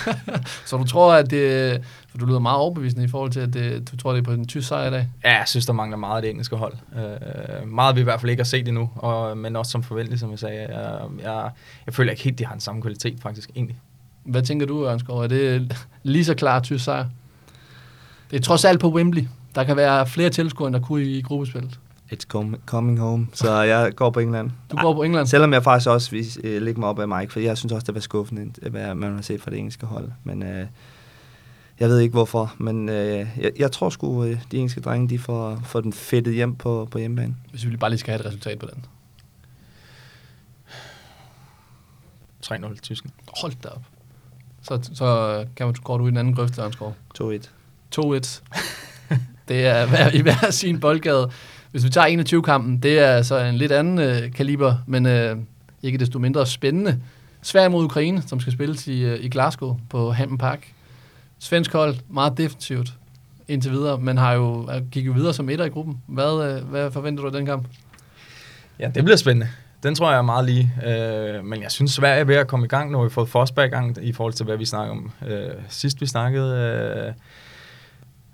Så du tror, at det... For du lyder meget overbevisende i forhold til, at det, du tror, det er på en tysk sejr i dag. Ja, jeg synes, der mangler meget af det engelske hold. Øh, meget vi i hvert fald ikke har set endnu, og, men også som forventeligt, som jeg sagde. Jeg, jeg, jeg føler ikke helt, de har den samme kvalitet, faktisk, egentlig. Hvad tænker du, Ørnskov? Er det lige så klar tysk sejr? Det er trods alt på Wembley. Der kan være flere tilskuere, end der kunne i gruppespillet. It's com- coming home. Så jeg går på England. Du går på England. Selvom jeg faktisk også vil øh, lægge mig op af Mike, for jeg synes også, det var skuffende, hvad man har set fra det engelske hold. Men øh, jeg ved ikke hvorfor, men øh, jeg, jeg tror sgu, øh, de engelske drenge, de får, får den fedtet hjem på, på hjemmebane. Hvis vi bare lige skal have et resultat på den. 3-0 tysken. Hold da op. Så, så kan man, går du i den anden grøft, Ørnskov. 2-1. 2-1. det er hver, i hver sin boldgade. Hvis vi tager 21-kampen, det er så en lidt anden øh, kaliber, men øh, ikke desto mindre spændende. Sverige mod Ukraine, som skal spilles i, øh, i Glasgow på Hampton Park. Svensk hold, meget defensivt indtil videre, men har jo, gik jo videre som etter i gruppen. Hvad, øh, hvad forventer du af den kamp? Ja, det bliver spændende. Den tror jeg er meget lige. Øh, men jeg synes, Sverige er ved at komme i gang. Nu har vi fået Forsberg i gang i forhold til, hvad vi snakkede om øh, sidst vi snakkede.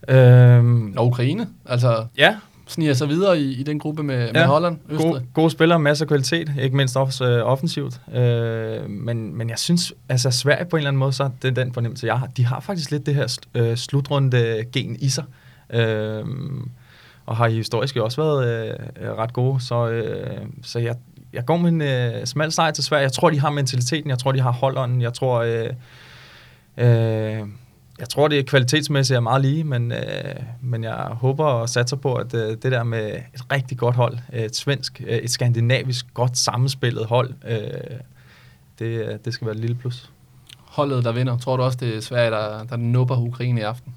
Øh, øh, Og Ukraine, altså ja, sniger sig videre i, i den gruppe med, ja. med. Holland, Østrig. gode, gode spillere, masser af kvalitet, ikke mindst også øh, offensivt. Øh, men, men jeg synes, altså Sverige på en eller anden måde, så er det den fornemmelse, jeg har. De har faktisk lidt det her sl- øh, slutrunde gen i sig. Øh, og har historisk jo også været øh, ret gode. Så, øh, så jeg, jeg går med en øh, smal sejr til Sverige. Jeg tror, de har mentaliteten. Jeg tror, de har holdånden. Jeg tror, øh, øh, jeg tror, det kvalitetsmæssigt er meget lige, men, øh, men jeg håber og satser på, at øh, det der med et rigtig godt hold, øh, et svensk, øh, et skandinavisk godt sammenspillet hold, øh, det, øh, det skal være et lille plus. Holdet, der vinder. Tror du også, det er Sverige, der, der nupper Ukraine i aften?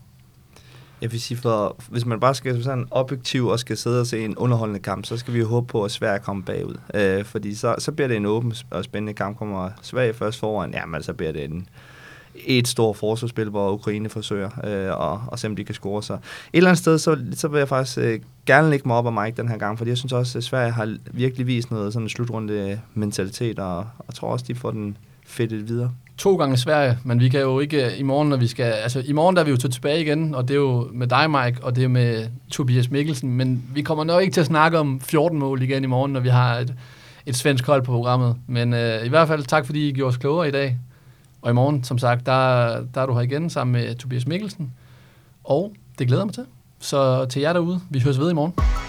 Jeg vil sige, for hvis man bare skal sådan objektiv og skal sidde og se en underholdende kamp, så skal vi jo håbe på, at Sverige kommer bagud. Øh, fordi så, så bliver det en åben og spændende kamp. Kommer Sverige først foran, jamen så bliver det en, et stort forsvarsspil, hvor Ukraine forsøger øh, og, og se, om de kan score. Så et eller andet sted, så, så vil jeg faktisk øh, gerne lægge mig op af Mike den her gang, fordi jeg synes også, at Sverige har virkelig vist noget sådan en slutrunde mentalitet, og og tror også, de får den fedtet videre. To gange Sverige, men vi kan jo ikke øh, i morgen, når vi skal... Altså, i morgen der er vi jo tilbage igen, og det er jo med dig, Mike, og det er med Tobias Mikkelsen, men vi kommer nok ikke til at snakke om 14 mål igen i morgen, når vi har et, et svensk hold på programmet. Men øh, i hvert fald tak, fordi I gjorde os klogere i dag. Og i morgen, som sagt, der, der er du her igen sammen med Tobias Mikkelsen. Og det glæder jeg mig til. Så til jer derude, vi høres ved i morgen.